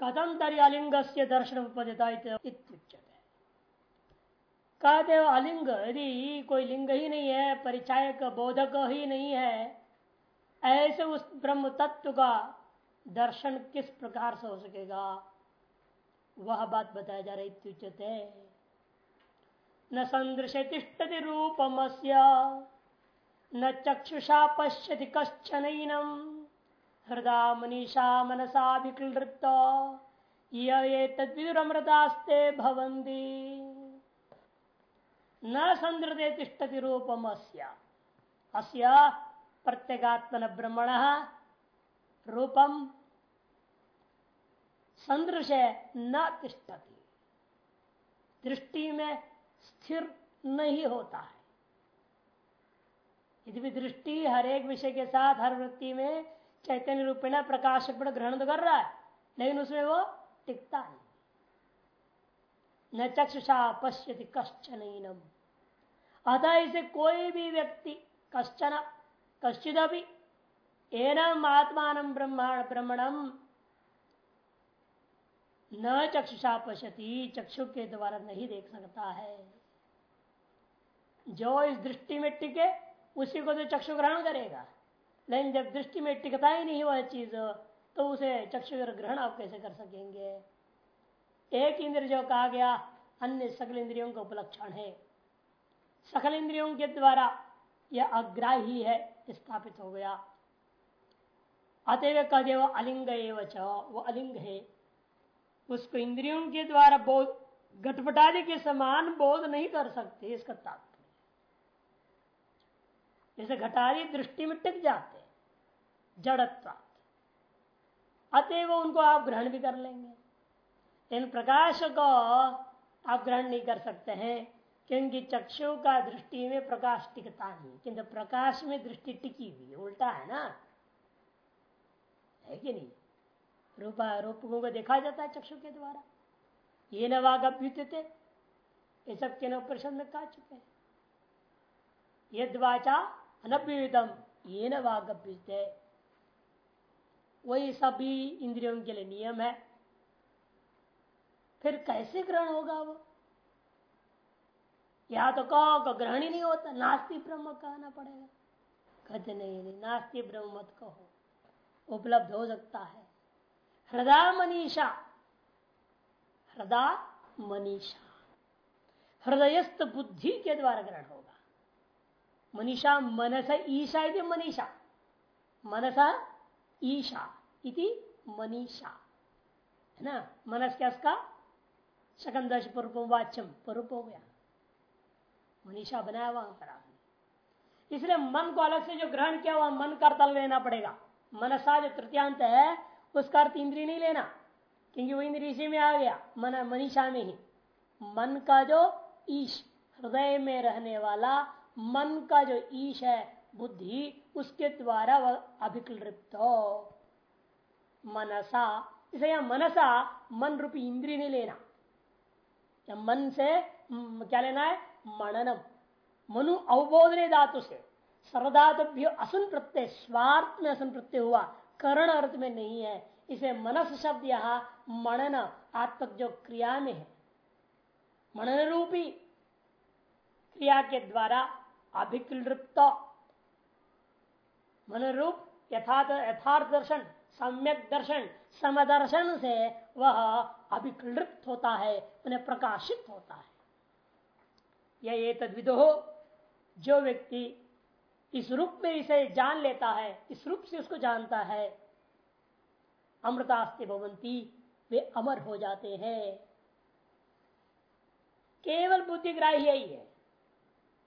कथम अलिंग से दर्शन उपदिता कहते हो अलिंग, यदि कोई लिंग ही नहीं है, परिचायक, बोधक ही नहीं है, ऐसे उस ब्रह्म तत्व का दर्शन किस प्रकार से हो सकेगा? वह बात बताया जा रही त्युचते न संदृश तिष्ठति रूपम न चक्षुषा पश्यति कश्चन हृदय मनीषा मनसा विकृत ये तद्विदुरमृतास्ते भवंती न संदृते तिष्ठति रूपम अस्य। प्रत्यगात्मन ब्रह्मण रूपम संदृश न तिष्ठति। दृष्टि में स्थिर नहीं होता है। यदि दृष्टि हर एक विषय के साथ, हर वृत्ति में चैतन्य रूपेण प्रकाश ग्रहण तो कर रहा है, लेकिन उसमें वो टिकता नहीं। न चक्षुषा पश्यति कश्चन इनम अतः इसे कोई भी व्यक्ति, कश्चन कश्चित भी एनम आत्मान ब्रह्मांड ब्रह्मणम न चक्षुषा पश्यति, चक्षु के द्वारा नहीं देख सकता है। जो इस दृष्टि में टिके उसी को तो चक्षु ग्रहण करेगा। लेकिन जब दृष्टि में टिकता ही नहीं वह चीज़ तो उसे चक्षु ग्रहण आप कैसे कर सकेंगे? एक इंद्र जो कहा गया, अन्य सकल इंद्रियों का उपलक्षण है। सकल इंद्रियों के द्वारा यह अग्राही है, स्थापित हो गया। अतएव कदे वो अलिंग वो अलिंग है। उसको इंद्रियों के द्वारा बोध घटपटादि के समान बोध नहीं कर सकते, इसका तात्पर्य जैसे घटारी दृष्टि में टिक जाते जड़त्वा अतएव उनको आप ग्रहण भी कर लेंगे। इन प्रकाश को आप ग्रहण नहीं कर सकते हैं, क्योंकि चक्षु का दृष्टि में प्रकाश टिकता नहीं। किंतु प्रकाश में दृष्टि टिकी हुई उल्टा है ना? है कि नहीं? रूपा, रूपकों को देखा जाता है चक्षु के द्वारा। ये न वाग थे ये सब के परिषद में चुके हैं। यद वाचा अनभ्युतम ये न वागभ्युत वही सभी इंद्रियों के लिए नियम है। फिर कैसे ग्रहण होगा वो? या तो कहो को ग्रहण ही नहीं होता, नास्ती ब्रह्म कहना पड़ेगा। कहते, नहीं नहीं, नास्ति ब्रह्म मत कहो, उपलब्ध हो सकता है। हृदय मनीषा हृदय मनीषा हृदयस्थ बुद्धि के द्वारा ग्रहण होगा। मनीषा, मनस ईशा इति मनीषा, मनसा ईशा। इति मनीषा। है ना? मनस क्या उसका? शकंदश पूर्व वाच्यम पूर्व हो गया। मनीषा बनाया वहाँ पर आपने। इसलिए मन को अलग से जो ग्रहण किया हुआ मन का तल लेना पड़ेगा। मनसा जो तृतीयांत है, उसका अर्थ इंद्री नहीं लेना, क्योंकि वो इंद्री इसी में आ गया, मन मनीषा में ही। मन का जो ईश, हृदय में रहने वाला मन का जो ईश है, बुद्धि, उसके द्वारा वह अभिक्लिप्त मनसा, इसे यह मनसा, मन रूपी इंद्री नहीं लेना। मन से क्या लेना है? मननम। मनु अवबोधने धातु से। सर्वधातुभ्य असुन प्रत्यय, स्वार्थ में असुन प्रत्यय हुआ। करण अर्थ में नहीं है। इसे मनस शब्द यहाँ मनन, आत्मक जो क्रिया में है। मनन रूपी क्रिया के द्वारा अभिक्लृप्त। मन रूप यथार्थ यथार्थ दर्शन। सम्यक दर्शन, समदर्शन से वह अभिक्लृप्त होता है, उन्हें प्रकाशित होता है। यह तद्विदो जो व्यक्ति इस रूप में इसे जान लेता है, इस रूप से उसको जानता है, अमृतास्ते भवंती, वे अमर हो जाते हैं। केवल बुद्धिग्राही ही। है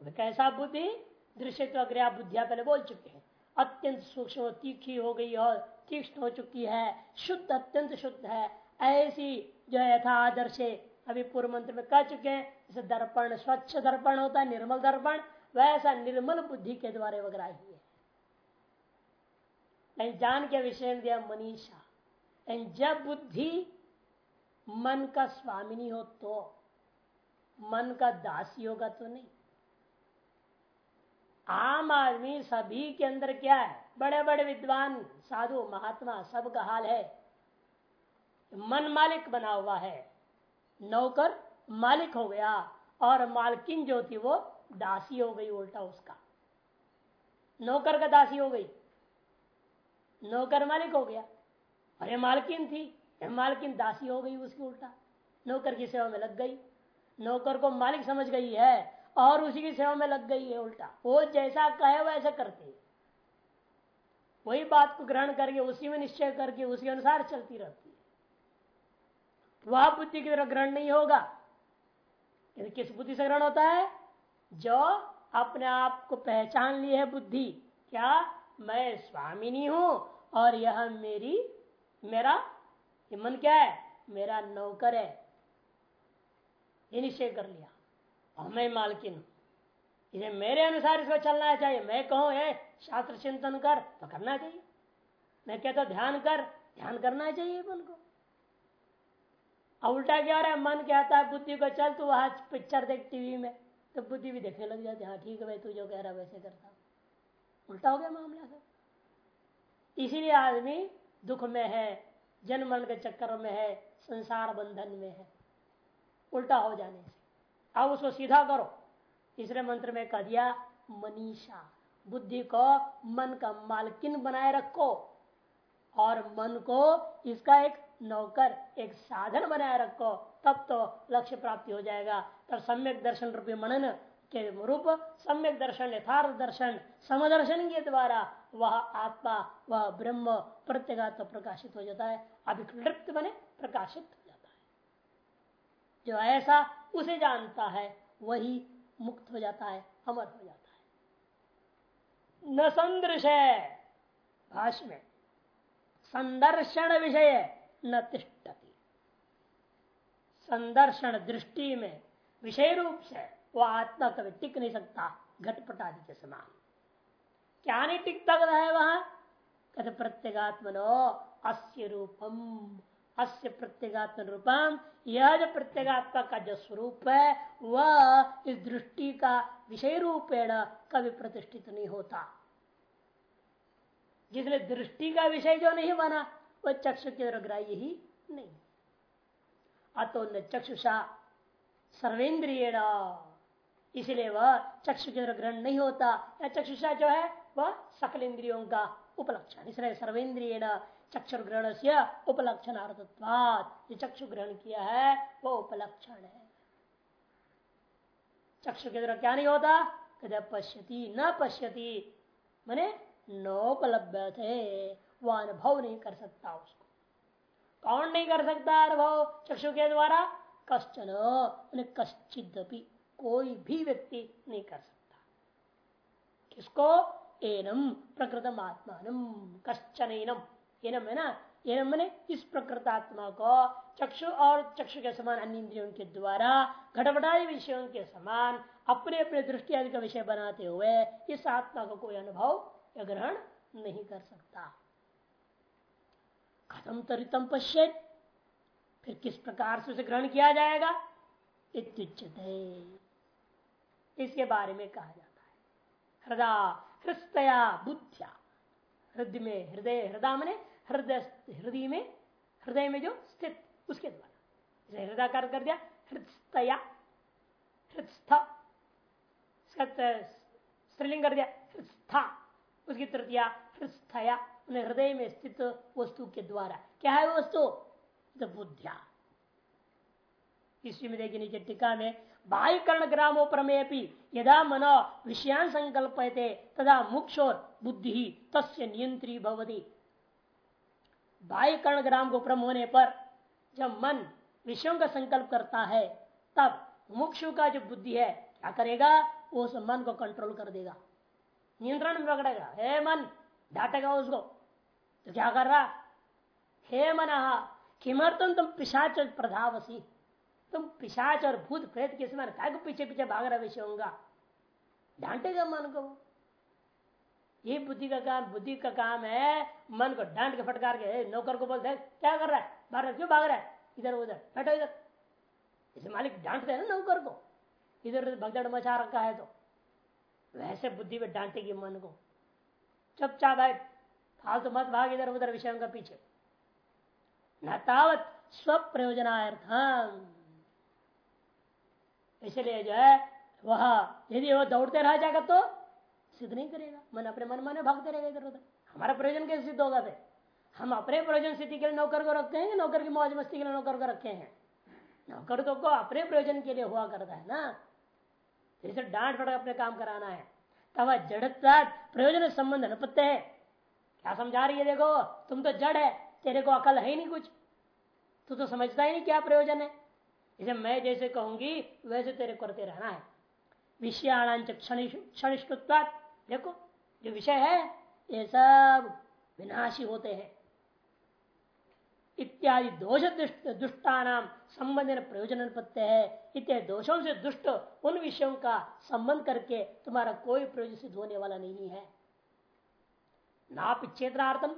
कैसा बुद्धि? दृश्य तो अग्रया बुद्धिया पहले बोल चुके हैं। अत्यंत सूक्ष्म, तीखी हो गई और तीक्ष्ण हो चुकी है, शुद्ध, अत्यंत शुद्ध है। ऐसी जो यथा आदर्श अभी पूर्व मंत्र में कह चुके हैं, जैसे दर्पण, स्वच्छ दर्पण होता है, निर्मल दर्पण, वैसा निर्मल बुद्धि के द्वारा वग्राही है जान के विषय दिया मनीषा जब बुद्धि मन का स्वामिनी हो तो मन का दासी होगा तो नहीं। आम आदमी सभी के अंदर क्या है? बड़े बड़े विद्वान, साधु, महात्मा सबका हाल है। मन मालिक बना हुआ है। नौकर मालिक हो गया और मालकिन जो थी वो दासी हो गई, उल्टा उसका। नौकर का दासी हो गई। नौकर मालिक हो गया। अरे मालकिन थी मालकिन दासी हो गई उसकी उल्टा। नौकर की सेवा में लग गई। नौकर को मालिक समझ गई है और उसी की सेवा में लग गई है उल्टा। वो जैसा कहे, वैसा करती। है वही बात को ग्रहण करके, उसी में निश्चय करके, उसी अनुसार चलती रहती है। वह बुद्धि की तरह ग्रहण नहीं होगा। किस बुद्धि से ग्रहण होता है? जो अपने आप को पहचान ली है बुद्धि। क्या? मैं स्वामिनी हूँ और यह मेरी, मेरा मन क्या है? मेरा नौकर है। ये निश्चय कर लिया। और मैं मालकिन हूँ। इसे मेरे अनुसार इसको चलना चाहिए। मैं कहूँ शास्त्र चिंतन कर तो करना चाहिए। मैं कहता ध्यान कर, ध्यान करना चाहिए मन को। उल्टा क्या रहा है? मन कहता है, बुद्धि को चल तू वहाँ पिक्चर देख टीवी में। तो बुद्धि भी देखने लग जाती हाँ ठीक है भाई, तू जो कह रहा वैसे करता उल्टा हो गया मामला सब। इसीलिए आदमी दुख में है, जन्म मरण के चक्कर में है, संसार बंधन में है। उल्टा हो जाने से। अब उसको सीधा करो। तीसरे मंत्र में कह दिया, मनीषा। बुद्धि को मन का मालकिन बनाए रखो और मन को इसका एक नौकर, एक साधन बनाए रखो, तब तो लक्ष्य प्राप्ति हो जाएगा। तब सम्यक दर्शन रूपी मनन के रूप, सम्यक दर्शन, यथार्थ दर्शन, समदर्शन के द्वारा वह आत्मा, वह ब्रह्म प्रत्येगात्म प्रकाशित हो जाता है अभिक्लिप्त बने प्रकाशित हो जाता है। जो ऐसा, उसे जानता है, वही मुक्त हो जाता है, अमर हो जाता है। न संदृश। है भाष में, संदर्शन विषय न तिष्ठती। संदर्शन दृष्टि में विषय रूप से वो आत्मा कभी टिक नहीं सकता घटपट आदि के समान। क्या नहीं टिकता है वहाँ? कहते प्रत्येगात्मनो अस्य रूपम। अस्य प्रत्येगात्म रूपम यह जो प्रत्येगात्मा का जो स्वरूप है, वह इस दृष्टि का विषय रूपेण कभी प्रतिष्ठित नहीं होता। जिसने दृष्टि का विषय जो नहीं बना वह चक्षु के ग्राह्य ही नहीं। अतो न चक्षुषा सर्वेन्द्रिय इसलिए वह चक्षु के ग्रहण नहीं होता। या चक्षुषा जो है, वह सकल इंद्रियों का उपलक्षण। इसलिए सर्वेन्द्रिय चक्षुर ग्रहण से उपलक्षण जो चक्षु ग्रहण किया है, वो उपलक्षण है। चक्षु के द्वारा क्या नहीं होता? कदे पश्यति, न पश्यति। मैने नोपलब्ध थे, वो अनुभव नहीं कर सकता उसको। कौन नहीं कर सकता अनुभव? चक्षु के द्वारा? कश्चन कश्चिद कोई भी व्यक्ति नहीं कर सकता। किसको? एनम, प्रकृतम आत्मान कश्चन एनम। एनम है ना एनम मैंने इस प्रकृतात्मा को चक्षु और चक्षु के समान अन्य इंद्रियों के द्वारा घटपटाई विषयों के समान अपने अपने दृष्टि आदि का विषय बनाते हुए इस आत्मा को कोई अनुभव या ग्रहण नहीं कर सकता। खत्म तरितम पश्चित फिर किस प्रकार से उसे ग्रहण किया जाएगा? इसके बारे में कहा जाता है। हृदय हृदया बुद्धिया, हृदय में, हृदय हृदय मने हृदय हृदय में हृदय में जो स्थित, उसके द्वारा। हृदय कार्य कर दिया हृदया हृदस्थ स्त्रीलिंग कर दिया हृदस्था उसकी तृतीया हृदस्थया हृदय में स्थित वस्तु के द्वारा। क्या है वस्तु? तो बुद्धिया। इसी में देखिए नीचे टीका में, बाह्यकर्ण ग्रामो प्रमेय यदा मनो विषयान संकल्प तदा मुक्षोर बुद्धि तस्य नियंत्री भवती। बाह्यकर्ण ग्राम को प्रम होने पर जब मन विषयों का संकल्प करता है, तब मुक्षु का जो बुद्धि है, क्या करेगा? वो उस मन को कंट्रोल कर देगा। नियंत्रण में पकड़ेगा हे मन, डांटेगा उसको। तो क्या कर रहा? हे मन किमर्थम तुम पिशाच प्रधावसी। तुम पिशाच और भूत प्रेत के समान काय पीछे पीछे भाग रहा विषय होगा। डांटेगा मन को ये बुद्धि का काम, बुद्धि का काम है, मन को डांट के फटकार के नौकर को बोलते क्या कर रहा है? बाहर क्यों भाग रहा है? इधर, उधर, बैठो इधर। इसे मालिक डांटते हैं नौकर को। इधर, उधर भगदड़ मचा रखा है तो। वैसे बुद्धि में डांटेगी मन को। चुप चुपचाप है फालतू मत भाग इधर, उधर विषयों का पीछे। न तावत स्व प्रयोजनार्थम इसलिए जो है, वह यदि वो दौड़ते रह जाएगा तो सिद्ध नहीं करेगा। मन अपने मन मन भागते रहेगा इधर उधर। हमारा प्रयोजन कैसे सिद्ध होगा फिर? हम अपने प्रयोजन सिद्धि के लिए नौकर को रखते हैं नौकर की मौज मस्ती के लिए नौकर को रखे हैं? नौकर तो को अपने प्रयोजन के लिए हुआ करता है ना? जैसे डांट फट अपने काम कराना है। तब जड़ता प्रयोजन संबंध अनुपत्य है। क्या समझा रही है देखो? तुम तो जड़ है, तेरे को अकल है ही नहीं कुछ। तू तो समझता ही नहीं क्या प्रयोजन है। इसे मैं जैसे कहूँगी, वैसे तेरे करते रहना है। विषयाणांच क्षणिष्ठत्व देखो, जो विषय है, ये सब विनाशी होते हैं। इत्यादि दोष दुष्टानाम संबंध प्रयोजन पत्य है। इत्यादि दोषों से दुष्ट उन विषयों का संबंध करके तुम्हारा कोई प्रयोजन सिद्ध होने वाला नहीं है। ना पिछेत्रार्थम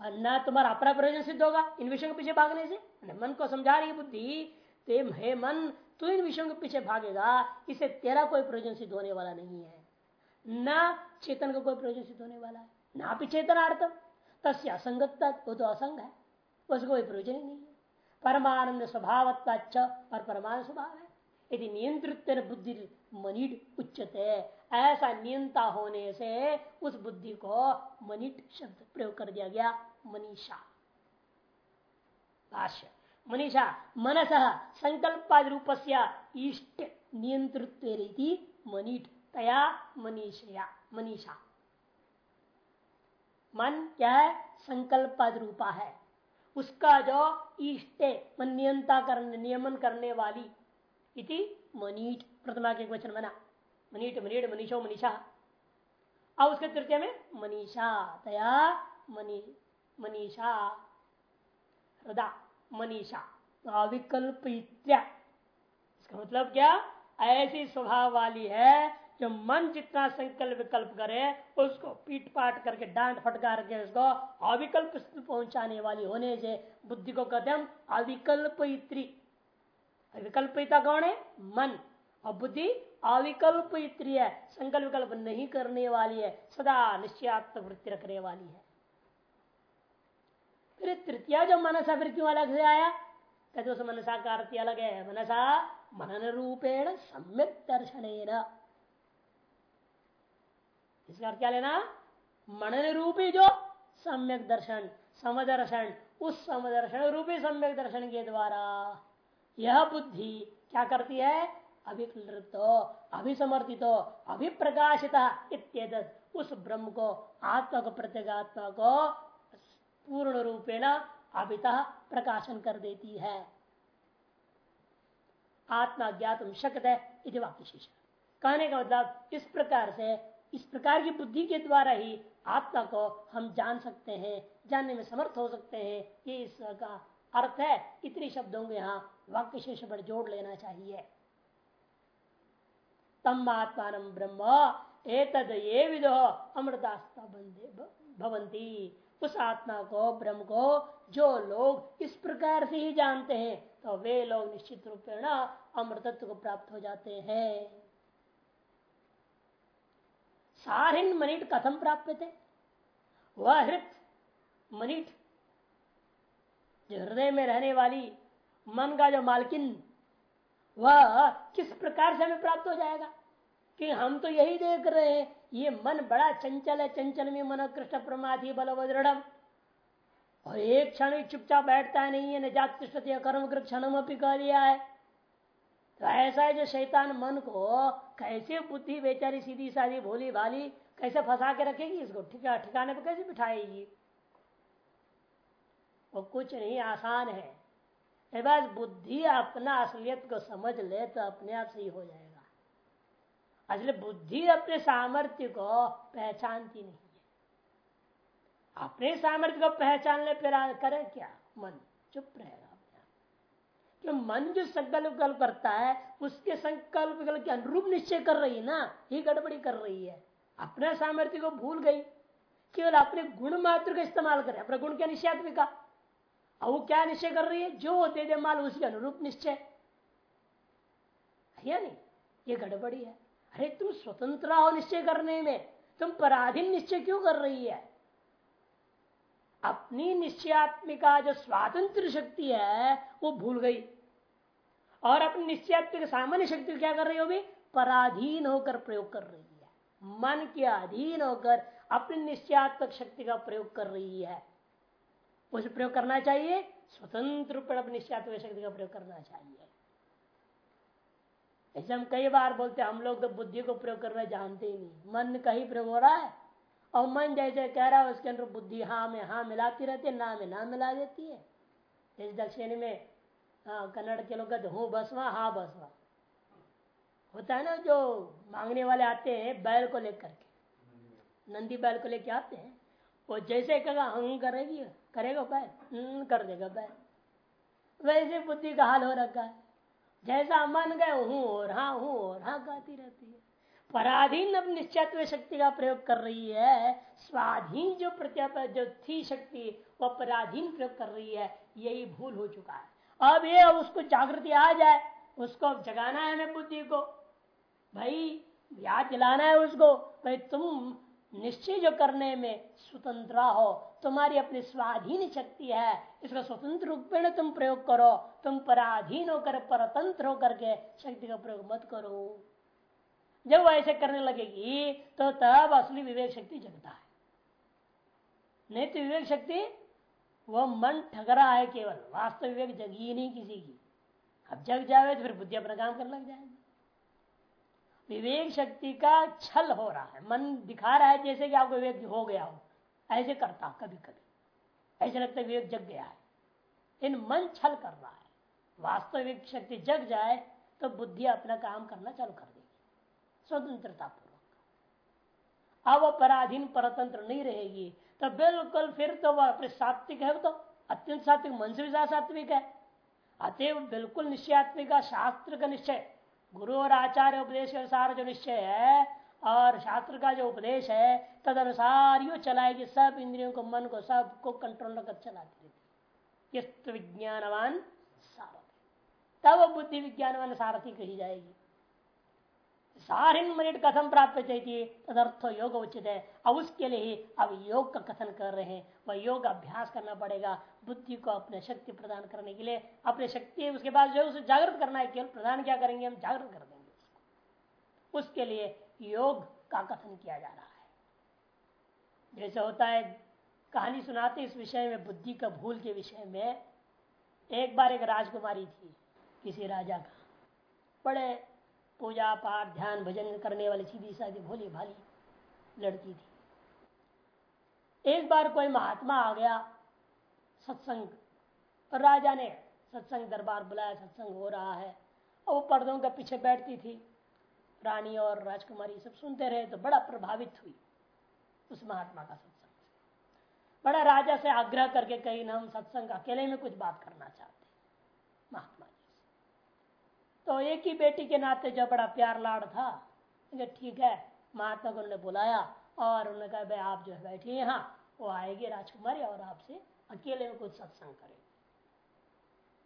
और न तुम्हारा अपना प्रयोजन सिद्ध होगा इन विषयों के पीछे भागने से। मन को समझा रही बुद्धि हे मन, तू इन विषयों के पीछे भागेगा, इसे तेरा कोई प्रयोजन सिद्ध होने वाला नहीं है। न चेतन का कोई प्रयोजन सिद्ध होने वाला है, ना भी चेतनार्थम तस्य असंगत वो तो असंग है, उसको कोई प्रयोजन ही नहीं है। परमानंद स्वभाव और परमानंद स्वभाव है। यदि नियंत्रित बुद्धि मनिट उच्चते ऐसा नियंता होने से उस बुद्धि को मनिट शब्द प्रयोग कर दिया गया, मनीषा। भाष्य, मनीषा, मनस संकल्पाद रूप से इष्ट नियंत्रित्व मनीट तया मनीषया, मनीषा। मन क्या है? संकल्पाद रूपा है। उसका जो इष्ट मन नियंता करने, नियमन करने वाली, इति मनीट प्रतिमा के वचन बना। मनीट मनीट मनीषो, मनीषा। अब उसके तृतीय में मनीषा, तया मनी, मनीषा। हृदा मनीषा। अविकल्प इसका मतलब क्या? ऐसी स्वभाव वाली है जो मन जितना संकल्प विकल्प करे, उसको पीट पाट करके, डांट फटकार के उसको अविकल्प पहुँचाने वाली होने से बुद्धि को कहते हम अविकल्प विकल्पिता कौन है? मन। और बुद्धि अविकल्प इत्री है। संकल्प विकल्प नहीं करने वाली है, सदा निश्चयात्मक वृत्ति रखने वाली है। फिर तृतीय जो मनसा क्यों अलग से आया कहते मनसा का अलग है मनसा मनन रूपेण सम्यक दर्शन इसका अर्थ क्या लेना? मनन रूपी जो सम्यक दर्शन, समदर्शन, उस समदर्शन रूपी सम्यक दर्शन के द्वारा। यह बुद्धि क्या करती है? अभिकृत, अभिसमर्थित, अभिप्रकाशित इत्येद उस ब्रह्म को, आत्मा को, प्रत्येगात्मा को पूर्ण रूपेण अभितः प्रकाशन कर देती है। आत्मा ज्ञात शक्त है वाक्य कहने का मतलब इस प्रकार से इस प्रकार की बुद्धि के द्वारा ही आत्मा को हम जान सकते हैं, जानने में समर्थ हो सकते हैं। ये इसका अर्थ है, इतने शब्दों को यहाँ, वाक्य शेष पर जोड़ लेना चाहिए। तम आत्मा ब्रह्म, एतद ये विदो, अमृतास्ता भवंती उस आत्मा को, ब्रह्म को, जो लोग इस प्रकार से ही जानते हैं तो वे लोग निश्चित रूप में अमृतत्व को प्राप्त हो जाते हैं। सारिन मनिट कथम प्राप्त थे वह हृत मनिट, जो हृदय में रहने वाली मन का जो मालकिन, वह किस प्रकार से हमें प्राप्त हो जाएगा? कि हम तो यही देख रहे हैं, ये मन बड़ा चंचल है, चंचल में मन कृष्ण प्रमाधि बल दृढ़ और एक क्षण चुपचाप बैठता है नहीं है, न जात कर्म क्षण कह है। तो ऐसा है जो शैतान मन को कैसे बुद्धि बेचारी सीधी साधी भोली भाली कैसे फंसा के रखेगी? इसको ठिका ठिकाने पर कैसे बिठाएगी? वो कुछ नहीं, आसान है। बस बुद्धि अपना असलियत को समझ ले तो अपने आप सही हो जाएगा। असली बुद्धि अपने सामर्थ्य को पहचानती नहीं है। अपने सामर्थ्य को पहचान ले, फिर करे क्या? मन चुप रहेगा कि मन जो संकल्प विकल्प करता है, उसके संकल्प विकल्प के अनुरूप निश्चय कर रही है ना ये गड़बड़ी कर रही है। अपने सामर्थ्य को भूल गई। केवल अपने गुण मात्र का इस्तेमाल करे, अपने गुण के? निश्चयात्मिका अब वो क्या निश्चय कर रही है? जो दे दे माल, उसके अनुरूप निश्चय। या नहीं? ये गड़बड़ी है। अरे तुम स्वतंत्र हो निश्चय करने में। तुम पराधीन निश्चय क्यों कर रही है? अपनी निश्चयात्मिका जो स्वातंत्र शक्ति है, वो भूल गई। और अपनी निश्चयात्मिक सामान्य शक्ति क्या कर रही हो भी? पराधीन होकर प्रयोग कर रही है। मन के अधीन होकर अपनी निश्चयात्मक शक्ति का प्रयोग कर रही है। उसे प्रयोग करना चाहिए। स्वतंत्र रूप अपनी निश्चयात्मक शक्ति का प्रयोग करना चाहिए। ऐसे हम कई बार बोलते हैं, हम लोग तो बुद्धि को प्रयोग करना जानते ही नहीं। मन का ही प्रयोग हो रहा है। और मन जैसे कह रहा है, उसके अंदर बुद्धि हाँ में हाँ मिलाती रहती है, ना में ना मिला देती है। जैसे दक्षिण में हाँ कन्नड़ के लोग हूँ बसवा हाँ बसवा होता है ना, जो मांगने वाले आते हैं, बैल को लेकर के। नंदी बैल को लेके आते हैं। वो जैसे कहेगा हंग करेगी, करेगा बैल? कर देगा बैल। वैसे बुद्धि का हाल हो रखा है। जैसा मन गए, हूँ और हाँ हूँ और हाँ कहती रहती है। पराधीन अब निश्चित शक्ति का प्रयोग कर रही है, स्वाधीन जो प्रत्याप, जो थी शक्ति वह पराधीन प्रयोग कर रही है, यही भूल हो चुका है। अब ये उसको जागृति आ जाए, उसको जगाना है हमें बुद्धि को। भाई, याद दिलाना है उसको, भाई तुम निश्चय जो करने में स्वतंत्र हो, तुम्हारी अपनी स्वाधीन शक्ति है, इसका स्वतंत्र रूप में तुम प्रयोग करो, तुम पराधीन होकर, परतंत्र होकर के शक्ति का प्रयोग मत करो। जब ऐसे करने लगेगी तो तब असली विवेक शक्ति जगता है। नहीं तो विवेक शक्ति, वो मन ठगरा है केवल। वास्तव विवेक जगी ही नहीं किसी की। अब जग जावे तो फिर बुद्धि अपना काम करने लग जाएगी। विवेक शक्ति का छल हो रहा है। मन दिखा रहा है जैसे कि आपको विवेक हो गया हो। ऐसे करता कभी कभी ऐसे लगता है विवेक जग गया है। इन मन छल कर रहा है। वास्तविक शक्ति जग जाए तो बुद्धि अपना काम करना चालू कर स्वतंत्रता पूर्वक। अब पराधीन परतंत्र नहीं रहेगी तो बिल्कुल फिर तो वह अपने सात्विक है तो अत्यंत सात्विक, मन से भी सात्विक है। अतएव बिल्कुल निश्चयात्मिक शास्त्र का निश्चय। गुरु और आचार्य उपदेश के अनुसार जो निश्चय है, और शास्त्र का जो उपदेश है तद अनुसार यो चलाएगी, सब इंद्रियों को, मन को सबको कंट्रोल कर चलाती रहती यस्त विज्ञानवान सारथी। तब बुद्धि विज्ञानवान सारथी कही जाएगी। सारिन मिनट कथम प्राप्त चाहिए तदर्थ योग उचित है अब उसके लिए ही अब योग का कथन कर रहे हैं। वह योग अभ्यास करना पड़ेगा। बुद्धि को अपने शक्ति प्रदान करने के लिए, अपने शक्ति उसके बाद जो उसे जागृत करना है। केवल प्रदान क्या करेंगे? हम जागृत कर देंगे उसको। उसके लिए योग का कथन किया जा रहा है। जैसे होता है, कहानी सुनाते इस विषय में, बुद्धि का भूल के विषय में, एक बार एक राजकुमारी थी, किसी राजा का। बड़े पूजा पाठ, ध्यान, भजन करने वाली सीधी साधी भोली भाली लड़की थी। एक बार कोई महात्मा आ गया सत्संग और राजा ने सत्संग दरबार बुलाया, सत्संग हो रहा है। और वो पर्दों के पीछे बैठती थी। रानी और राजकुमारी सब सुनते रहे तो बड़ा प्रभावित हुई उस महात्मा का सत्संग बड़ा राजा से आग्रह करके कहीं, ना, हम सत्संग अकेले में कुछ बात करना चाहते महात्मा तो एक ही बेटी के नाते जो बड़ा प्यार लाड़ था ठीक है, महात्मा को उन्होंने बुलाया और उन्होंने कहा, भाई आप जो है बैठिए यहाँ, वो आएगी राजकुमारी और आपसे अकेले में कुछ सत्संग करेंगे।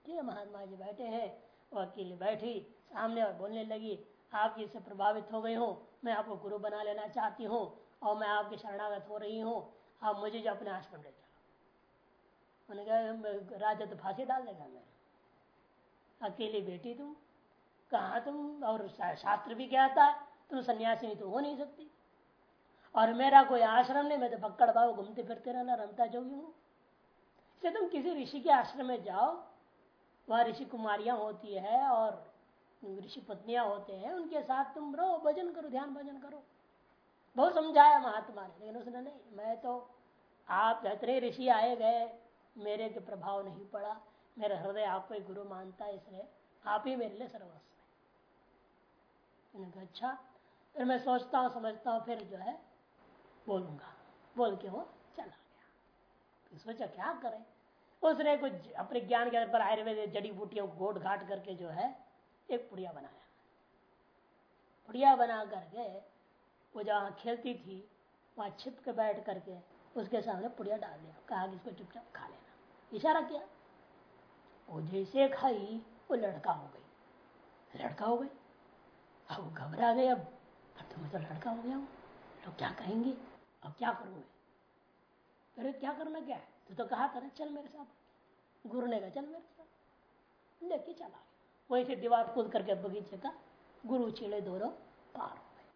ठीक है महात्मा जी बैठे हैं, वो अकेले बैठी सामने और बोलने लगी, आप इससे प्रभावित हो गई हूँ, मैं आपको गुरु बना लेना चाहती हूँ और मैं आपकी शरणागत हो रही हूँ, आप मुझे जो अपने आश्रम ले जाओ। उन्होंने कहा राजा तो फांसी डाल देगा मेरा। अकेली बेटी तुम कहा तुम? और शास्त्र भी कहता है, तुम सन्यासी नहीं तो हो नहीं सकती। और मेरा कोई आश्रम नहीं, मैं तो पक्कड़ बाबू घूमते फिरते रहना, रमता जो भी हूँ। से तुम किसी ऋषि के आश्रम में जाओ, वह ऋषि कुमारियाँ होती है और ऋषि पत्नियाँ होते हैं, उनके साथ तुम रहो, भजन करो, ध्यान भजन करो। बहुत समझाया महात्मा ने, लेकिन उसने नहीं, मैं तो आप इतने ऋषि आए गए, मेरे के प्रभाव नहीं पड़ा, मेरा हृदय आपको गुरु मानता है इसलिए आप ही मेरे लिए सर्वस्व। कहा अच्छा फिर मैं सोचता हूँ समझता हूँ फिर जो है, बोलूँगा। बोल के वो चला गया। तो सोचा, क्या करे? उसने कुछ अपने ज्ञान के पर आयुर्वेद जड़ी बूटियों को गोट घाट करके जो है, एक पुड़िया बनाया। पुड़िया बना करके वो जहाँ खेलती थी, वहाँ छिप के बैठ करके उसके सामने पुड़िया डाल दिया। कहा कि इसको चुपचाप खा लेना। इशारा किया। वो जैसे खाई, वो लड़का हो गई। लड़का हो गई। अब घबरा गए अब। अब तो मैं तो लड़का हो गया हूँ। लोग क्या कहेंगे? अब क्या करूँ मैं? अरे क्या करना क्या? है तो, तो कहा था चल मेरे साथ। गुरु ने कहा चल मेरे साथ। लेके चला वहीं से दीवार कूद करके बगीचे का गुरु चिड़े दोनों पार हो गए।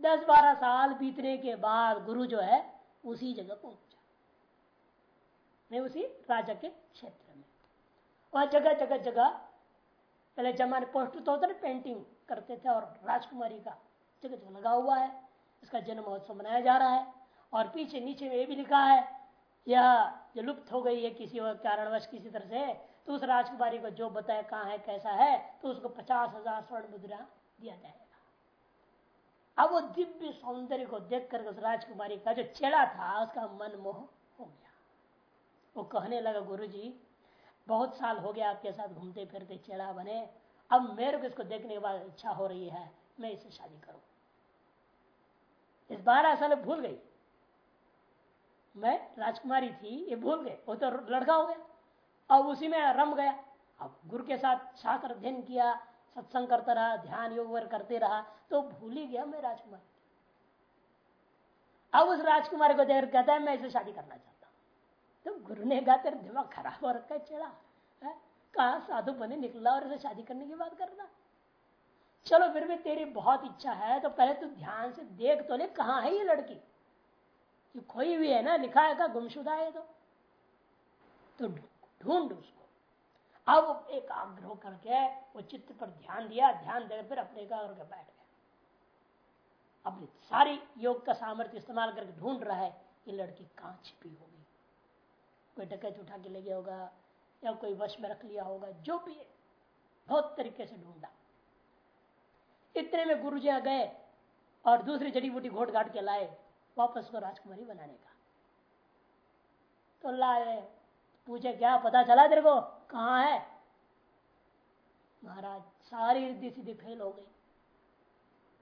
दस बारह साल बीतने के बाद गुरु जो है उसी जगह पहुँचा। नहीं उसी राजा के क्षेत्र में। वहाँ जगह जगह जगह पहले जमाने पोस्ट तो होता ना पेंटिंग करते थे और राजकुमारी का जगह लगा हुआ है। इसका जन्म महोत्सव मनाया जा रहा है। और पीछे नीचे में ये भी लिखा है, यह जो लुप्त हो गई है किसी कारणवश किसी तरह से तो उस राजकुमारी को जो बताए कहाँ है, कैसा है तो उसको पचास हज़ार स्वर्ण मुद्रा दिया जाएगा। अब वो दिव्य सौंदर्य को देख कर उस राजकुमारी का जो चेड़ा था, उसका मन मोह हो गया। वो कहने लगा गुरु जी बहुत साल हो गया आपके साथ घूमते फिरते चेड़ा बने। अब मेरे को इसको देखने के बाद इच्छा हो रही है, मैं इसे शादी करूँ। इस बारह साल भूल गई। मैं राजकुमारी थी, ये भूल गए। वो तो लड़का हो गया। अब उसी में रम गया। अब गुरु के साथ शास्त्र अध्ययन किया, सत्संग करता रहा, ध्यान योग करते रहा तो भूल ही गया मैं राजकुमारी। अब उस राजकुमारी को देख कहता है, मैं इसे शादी करना चाहता तो गुरु ने कहा, तेरा दिमाग खराब हो रखा है, चढ़ा। कहा साधु बने निकला और शादी करने की बात करना। चलो फिर भी तेरी बहुत इच्छा है तो पहले तू ध्यान से देख तो ले, कहा है ये लड़की? ये कोई भी है ना, लिखा है गुमशुदा है तो? तो ढूंढ उसको। अब एक आग्रह करके वो चित्त पर ध्यान दिया, ध्यान देकर फिर अपने का करके बैठ गया। अपनी सारी योग का सामर्थ्य इस्तेमाल करके ढूंढ रहा है, ये लड़की कहाँ छिपी होगी? कोई डकैत उठा के ले गया होगा या कोई वश में रख लिया होगा, जो भी है, बहुत तरीके से ढूंढा। इतने में गुरु जी गए और दूसरी जड़ी बूटी घोट घाट के लाए, वापस को राजकुमारी बनाने का। तो लाए, पूछे, क्या पता चला तेरे को? कहा है? महाराज, सारी रिद्धि सीधी फेल हो गई।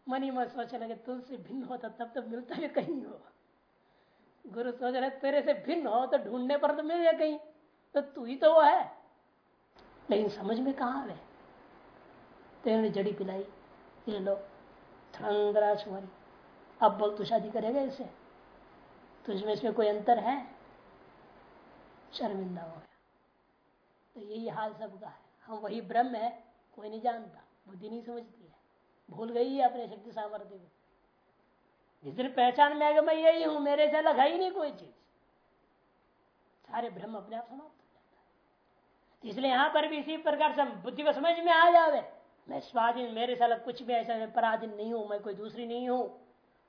मनी मन सोचने लगे, तुलसी भिन्न होता तब तो मिलता है कहीं हो। गुरु सोच रहे, तेरे से भिन्न हो तो ढूँढने पर तो मिल जाए कहीं। तो तू ही तो वो है। लेकिन समझ में कहा है? तेरे जड़ी पिलाई, ये लो कुमारी अब बोल तू शादी करेगा इसे? तुझमें इसमें कोई अंतर है? शर्मिंदा हो गया। तो यही हाल सबका है। हम वही ब्रह्म है, कोई नहीं जानता। बुद्धि नहीं समझती है। भूल गई है अपने शक्ति सामर्थ्य को। जिस दिन पहचान में आएगा, मैं यही हूँ। मेरे से अलग है ही नहीं कोई चीज़। सारे ब्रह्म अपने आप समाप्त इसलिए यहाँ पर भी इसी प्रकार से बुद्धि को समझ में आ जावे। मैं स्वाधीन, मेरे से अलग कुछ भी ऐसा पराधीन नहीं हूँ, मैं कोई दूसरी नहीं हूँ।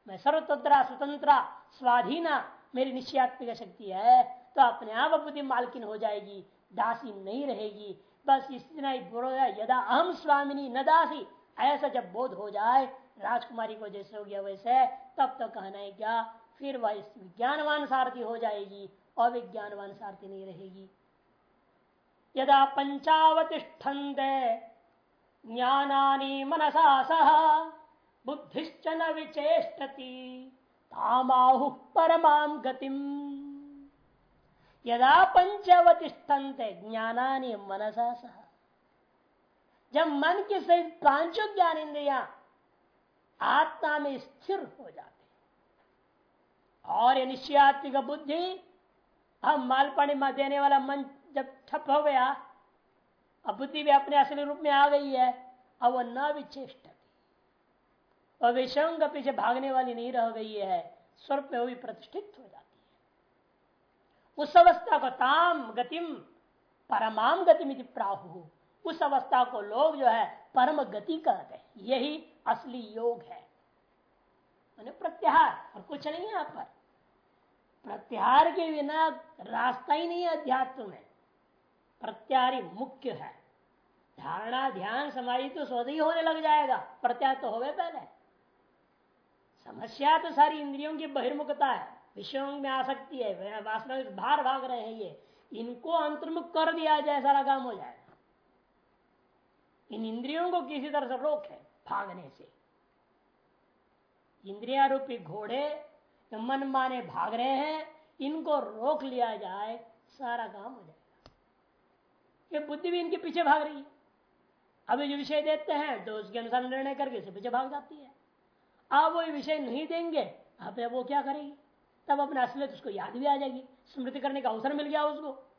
मैं सर्वतंत्र, स्वतंत्र, स्वाधीना, मेरी निश्चयात्मिक शक्ति है तो अपने आप बुद्धि मालकिन हो जाएगी, दासी नहीं रहेगी। बस इतना ही यदा अहम स्वामिनी न दासी, ऐसा जब बोध हो जाए, राजकुमारी को जैसे हो गया वैसे, तब तो कहना है क्या, फिर वह विज्ञानवान सारथी हो जाएगी और विज्ञानवान सारथी नहीं रहेगी। यदा पंचावतिष्ठन्ते ज्ञानानि मनसा सह, बुद्धिश्च न विचेष्टति, तामाहु परमाम गतिम। यदा पंचावतिष्ठन्ते ज्ञानानि मनसा सह, जब मन के सहित पाँचों ज्ञान इंद्रिया आत्मा में स्थिर हो जाते और निश्चयात्मिक बुद्धि हम मालपाणी में देने वाला मन जब ठप हो गया, अब बुद्धि भी अपने असली रूप में आ गई है, अब वह न विचेष्ट का। पीछे भागने वाली नहीं रह गई है स्वरूप में वो भी प्रतिष्ठित हो जाती है। उस अवस्था को ताम गतिम, परमाम गतिम प्राहु। उस अवस्था को लोग जो है, परम गति कहते हैं। यही असली योग है। प्रत्याहार, और कुछ नहीं है यहाँ पर। प्रत्याहार के बिना रास्ता ही नहीं है अध्यात्म में। प्रत्याहार मुख्य है। धारणा, ध्यान, समाधि तो स्वतः ही होने लग जाएगा। प्रत्याहार तो हो गए पहले। समस्या तो सारी इंद्रियों की बहिर्मुखता है। विषयों में आ सकती है वास्तव में बाहर भाग रहे हैं ये। इनको अंतर्मुख कर दिया जाए, सारा काम हो जाएगा। इन इंद्रियों को किसी तरह से रोक है, भागने से। इंद्रिया रूपी घोड़े मन माने भाग रहे हैं, इनको रोक लिया जाए, सारा काम हो जाएगा। ये बुद्धि भी इनके पीछे भाग रही है। अभी जो विषय देते हैं तो उसके अनुसार निर्णय करके इसे पीछे भाग जाती है। आप वो विषय नहीं देंगे, आप वो क्या करेगी? तब अपने असलियत उसको याद भी आ जाएगी। स्मृति करने का अवसर मिल गया उसको।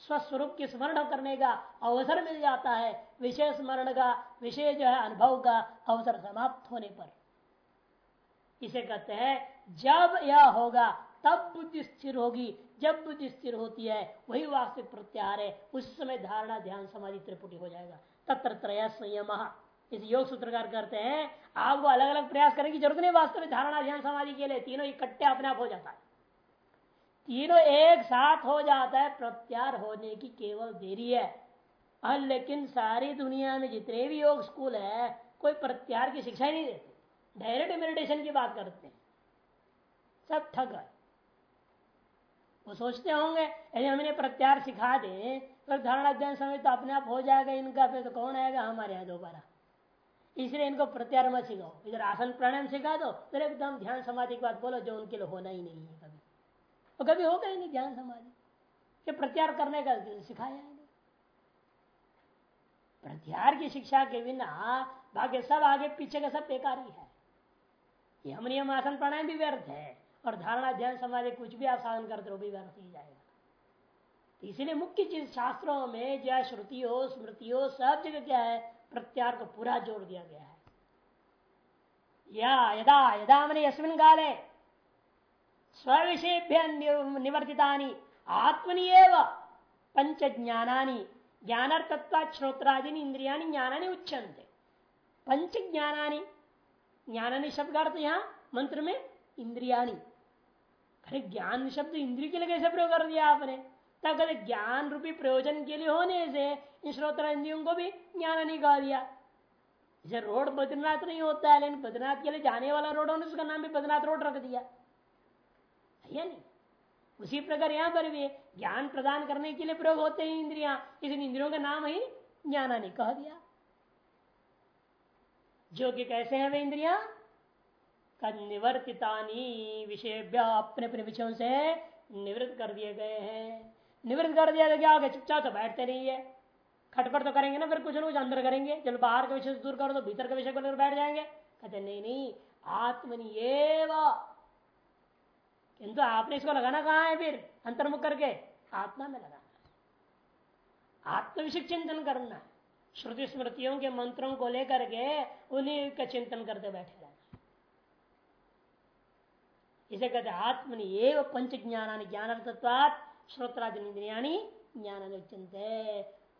स्वस्वरूप की स्मरण करने का अवसर मिल जाता है। विषय स्मरण का, विषय जो है अनुभव का अवसर समाप्त होने पर। इसे कहते हैं, जब यह होगा तब बुद्धि स्थिर होगी। जब बुद्धि स्थिर होती है, वही वास्तविक प्रत्याहार है। उस समय धारणा ध्यान समाधि त्रिपुटी हो जाएगा। तत्र त्रय संयम। इस योग सूत्रकार करते हैं, आपको अलग अलग प्रयास करने की ज़रूरत नहीं वास्तव में धारणा ध्यान समाधि के लिए। तीनों इकट्ठे अपने आप हो जाता है। तीनों एक साथ हो जाता है। प्रत्यार होने की केवल देरी है। और लेकिन सारी दुनिया में जितने भी योग स्कूल है, कोई प्रत्यार की शिक्षा ही नहीं देते। डायरेक्ट मेडिटेशन की बात करते हैं। सब ठग है। वो सोचते होंगे, यदि हमने प्रत्यार सिखा दे तो धारणा अध्ययन समय तो अपने आप हो जाएगा इनका, फिर तो कौन आएगा हमारे यहाँ दोबारा? इसलिए इनको प्रत्यार मत सिखाओ। इधर आसन प्राणायाम सिखा दो, फिर एकदम ध्यान समाधि की बात बोलो, जो उनके लिए होना ही नहीं है कभी। तो कभी होगा ही नहीं ध्यान समाधि। ये प्रत्यार करने का सिखाया प्रत्यार की शिक्षा के बिना बाकी सब आगे पीछे का सब बेकार ही है। यम नियम आसन प्राणायाम भी व्यर्थ है। और धारणा ध्यान समाधि कुछ भी आप साधन करते हो भी व्यर्थ ही जाएगा। तो इसीलिए मुख्य चीज़ शास्त्रों में जो श्रुति हो स्मृति हो सब जगह क्या है? प्रत्यार को पूरा जोड़ दिया गया है। या यदा यदा मैंने यस्मिन काले स्विषेभ्य निवर्तिता आत्मनि पंच ज्ञानी ज्ञानर्थत्व श्रोत्रादि इंद्रिया ज्ञानी उच्चनते पंच ज्ञानी ज्ञानानी शब्द अर्थ यहाँ मंत्र में इंद्रियाणी। अरे ज्ञान शब्द इंद्रिय के लिए कैसे प्रयोग कर दिया आपने? कहते ज्ञान रूपी प्रयोजन के लिए होने से इन श्रोत्र इंद्रियों को भी ज्ञान नहीं कहा दिया। जैसे रोड बद्रीनाथ नहीं होता है, लेकिन बद्रीनाथ के लिए जाने वाला रोड होने उसका नाम भी बद्रीनाथ रोड रख दिया। है नहीं? उसी प्रकार यहाँ पर भी ज्ञान प्रदान करने के लिए प्रयोग होते हैं इंद्रिया। इस इंद्रियों का नाम ही ज्ञानानी कह दिया। जो कि कैसे हैं वे इंद्रिया? निवर्तिता विषय अपने अपने विषयों से निवृत्त कर दिए गए हैं। निवृत्त कर दिया तो क्या हो गया चुपचाप तो बैठते नहीं है खटपट तो करेंगे ना, फिर कुछ ना कुछ अंदर करेंगे। चलो बाहर के विषय से दूर करो तो भीतर के विषय को लेकर बैठ जाएँगे। कहते नहीं नहीं, आत्मनि किंतु आपने इसको लगाना कहा है फिर? अंतर्मुख करके आत्मा में लगाना। आत्मविषय चिंतन करना। श्रुति स्मृतियों के मंत्रों को लेकर के उन्हीं का चिंतन करते बैठे इसे कहते आत्मनि एवं पंच ज्ञान ज्ञान तत्वात श्रोत्रादि इंद्रियाणी ज्ञान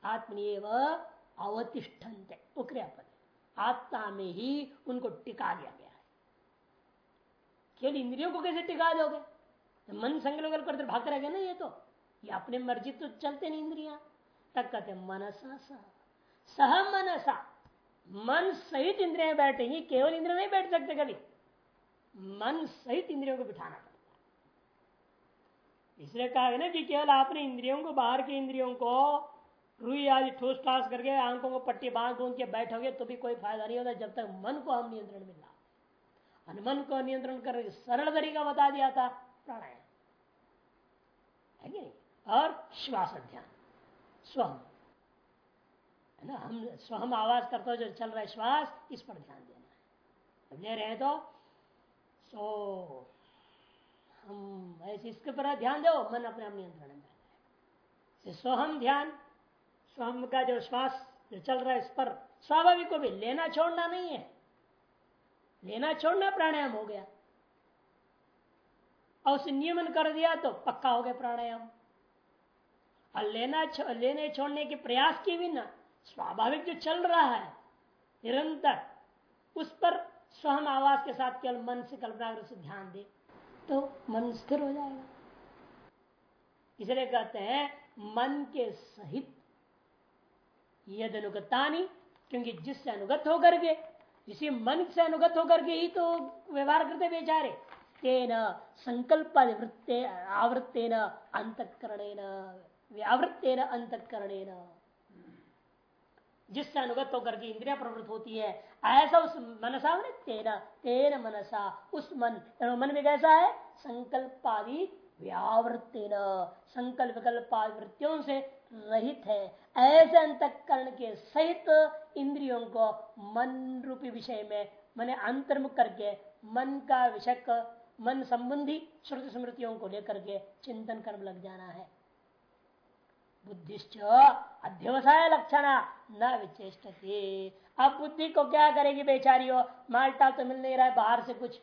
आत्मनि एवं अवतिष्ठन्ते क्रियापद आत्मा में ही उनको टिका दिया गया है केवल इंद्रियों को कैसे टिका दोगे मन संकल्प करते भागते रह गए ना ये तो ये अपने मर्ज़ी तो चलते नहीं इंद्रिया तक कहते मनसा सह मनसा मन सहित इंद्रिया बैठेंगी केवल इंद्रिया नहीं बैठ सकते कभी मन सहित इंद्रियों को बिठाना पड़ता है। इसलिए कहा है ना कि केवल आपने इंद्रियों को, बाहर के इंद्रियों को, रुई आदि ठोस ठास करके आँखों को, पट्टी बाँध बूंद के बैठोगे तो भी कोई फ़ायदा नहीं होता जब तक मन को हम नियंत्रण में ला मन को नियंत्रण कर सरल तरीका बता दिया था, प्राणायाम। है और श्वास ध्यान स्वम। है ना? हम, स्वम आवाज़ करते हो जो चल रहा है श्वास, इस पर ध्यान देना है। ले रहे हैं तो सो ऐसे इसके पर ध्यान दो मन अपने आप नियंत्रण में स्वहम ध्यान स्वहम का जो श्वास जो चल रहा है इस पर स्वाभाविक को भी लेना छोड़ना नहीं है। लेना छोड़ना प्राणायाम हो गया। और उसे नियमन कर दिया तो पक्का हो गया प्राणायाम। और लेना छो, लेने छोड़ने के प्रयास की भी ना स्वाभाविक जो चल रहा है निरंतर उस पर स्वयं आवाज़ के साथ केवल मन से कल्पना से ध्यान दे। तो मन स्थिर हो जाएगा। इसलिए कहते हैं, मन के सहित यद अनुगता नहीं क्योंकि जिससे अनुगत होकर के, इसी मन से अनुगत होकर के ही तो व्यवहार करते बेचारे। तेन संकल्पावृत्ते आवृत्तेन, अंतकरणेन, व्यावृत्तेन, अंतकरणेन। जिससे अनुगत होकर के इंद्रिया प्रवृत्त होती है, ऐसा उस मनसा में तेना तेन मनसा, उस मन मन में कैसा है? संकल्पादि व्यावृत्तेन, संकल्प विकल्पावृत्तियों से रहित है। ऐसे अंतकरण के सहित इंद्रियों को मन रूपी विषय में, मैंने अंतर्मुख करके, मन का विषय मन संबंधी श्रुति स्मृतियों को लेकर के चिंतन कर्म लग जाना है। बुद्धिश्च अध्यवसाय लक्षण न विचेषते अब बुद्धि को क्या करेगी बेचारी हो मालटाल तो मिल नहीं रहा है, बाहर से कुछ।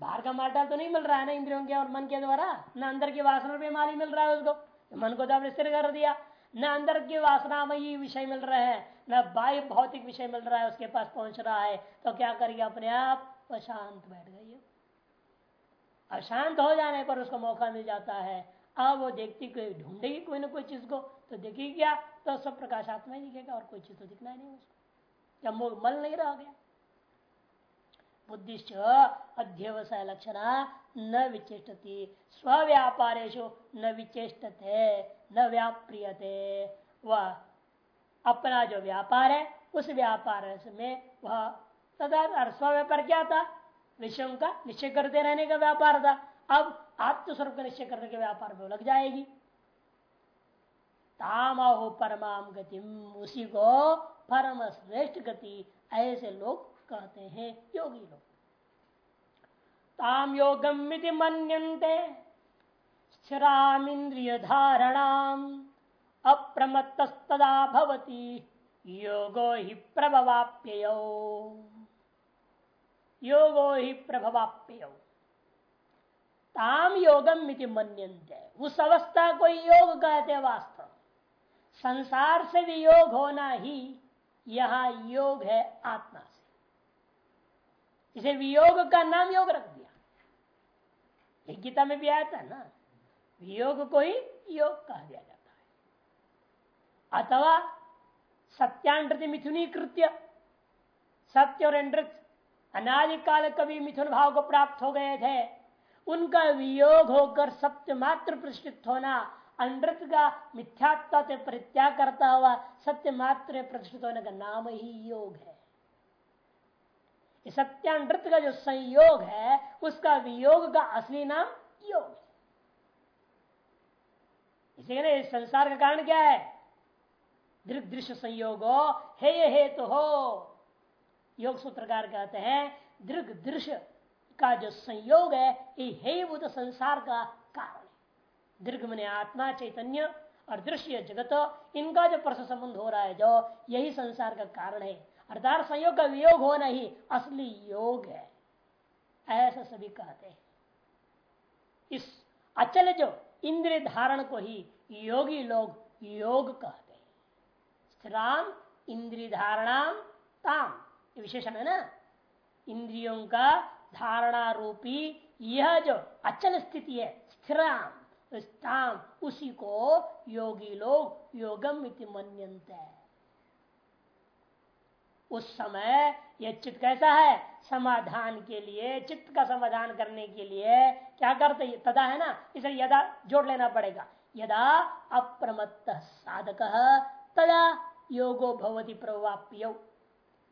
बाहर का मालटाल तो नहीं मिल रहा है ना इंद्रियों के और मन के द्वारा? न अंदर की वासना पे माल ही मिल रहा है उसको। मन को तो आपने स्थिर कर दिया। न अंदर के ही विषय मिल रहे हैं, न बाह्य भौतिक विषय मिल रहा है, उसके पास पहुँच रहा है। तो क्या करिए अपने आप? अशांत बैठ गई अशांत हो जाने पर उसको मौका मिल जाता है। अब वो देखती कोई ढूंढेगी कोई ना कोई चीज़ को तो देखेगी क्या? तो सब प्रकाशात्मा ही दिखेगा और कोई चीज़ तो दिखना ही नहीं उसको। जब मल नहीं रह गया। बुद्धिश्च अध्यवसाय लक्षण न विचेषती स्व्यापारेशु न विचेषते न व्याप्रियते। वह अपना जो व्यापार है, उस व्यापार में वह तथा स्व व्यापार क्या था? विषयों का निश्चय करते रहने का व्यापार था। अब आत्मस्वरूप का निश्चय करने के व्यापार में लग जाएगी। तामाहो परमाम गति, उसी को परम श्रेष्ठ गति, ऐसे लोग कहते हैं, योगी लोग। ताम योगम मनते स्थिरामिंद्रिय धारणाम अप्रमत्तस्तदा भवती, योगो ही प्रभवाप्य योगो ही प्रभवाप्य ताम योगम मिति मनते उस अवस्था को योग कहते वास्तव। संसार से भी योग होना ही यह योग है आत्मा से। इसे वियोग का नाम योग रख दिया। गीता में भी आया था ना, वियोग को ही योग कहा दिया जाता है। अथवा सत्यानृत मिथुनी कृत्य सत्य और अनादिकाल कभी मिथुन भाव को प्राप्त हो गए थे। उनका वियोग होकर सत्य मात्र प्रतिष्ठित होना, अनृत का मिथ्यात्व से परित्याग करता हुआ सत्य मात्र प्रतिष्ठित होने का नाम ही योग है। सत्यानृत का जो संयोग है, उसका वियोग का असली नाम योग है। इसे संसार का कारण क्या है? दृग दृश्य संयोग हे हे तो हो योग सूत्रकार कहते हैं दृग दृश्य का जो संयोग है, ये है वो तो संसार का कारण है। दीर्घ मन आत्मा, चैतन्य और दृश्य जगत, इनका जो परस संबंध हो रहा है, जो यही संसार का कारण है। अर्थात संयोग का वियोग होना ही असली योग है। ऐसा सभी कहते हैं। इस अचल जो इंद्रिय धारण को ही योगी लोग योग कहते हैं। स्थिराम इंद्रिय धारणाम, ताम। विशेषण है ना? इंद्रियों का धारणा रूपी यह जो अचल स्थिति है, स्थिराम स्थाम उसी को योगी लोग योगम इति मनते उस समय यह चित्त कैसा है? समाधान के लिए, चित्त का समाधान करने के लिए क्या करते है? तदा है ना? इसे यदा जोड़ लेना पड़ेगा। यदा अप्रमत्त साधक, तदा योगो भवती प्रवाप्य।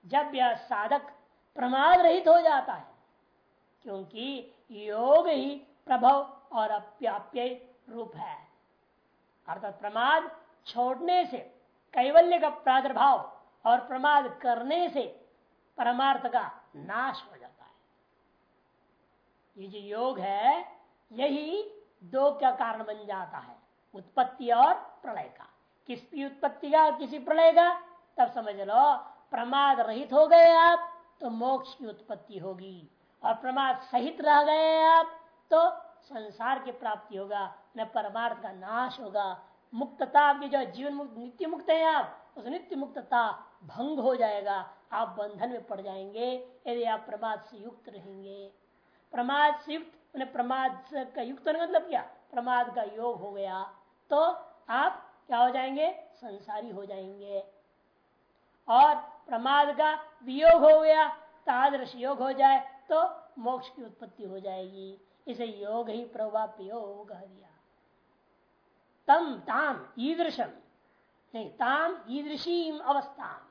जब यह साधक प्रमाद रहित हो जाता है क्योंकि योग ही प्रभव और अप्याप्य रूप है। अर्थात प्रमाद छोड़ने से, कैवल्य का प्रादुर्भाव और प्रमाद करने से परमार्थ का नाश हो जाता है। ये जो योग है, यही दो का कारण बन जाता है, उत्पत्ति और प्रलय का। किसकी उत्पत्ति का, किसी प्रलय का, तब समझ लो, प्रमाद रहित हो गए आप तो मोक्ष की उत्पत्ति होगी। और प्रमाद सहित रह गए आप तो संसार की प्राप्ति होगा, न परमार्थ का नाश होगा। मुक्तता आपकी जो जीवन मुक्त, नित्य मुक्त है आप, उस नित्य मुक्तता भंग हो जाएगा। आप बंधन में पड़ जाएँगे, यदि आप प्रमाद से युक्त रहेंगे। प्रमाद से युक्त प्रमाद का युक्त मतलब क्या? प्रमाद का योग हो गया तो आप क्या हो जाएँगे? संसारी हो जाएँगे। और प्रमाद का वियोग हो गया, तादृश योग हो जाए तो मोक्ष की उत्पत्ति हो जाएगी। इसे योग ही प्रभाव योग कह तम ताम ईदृशम, नहीं, ताम ईदृशी अवस्था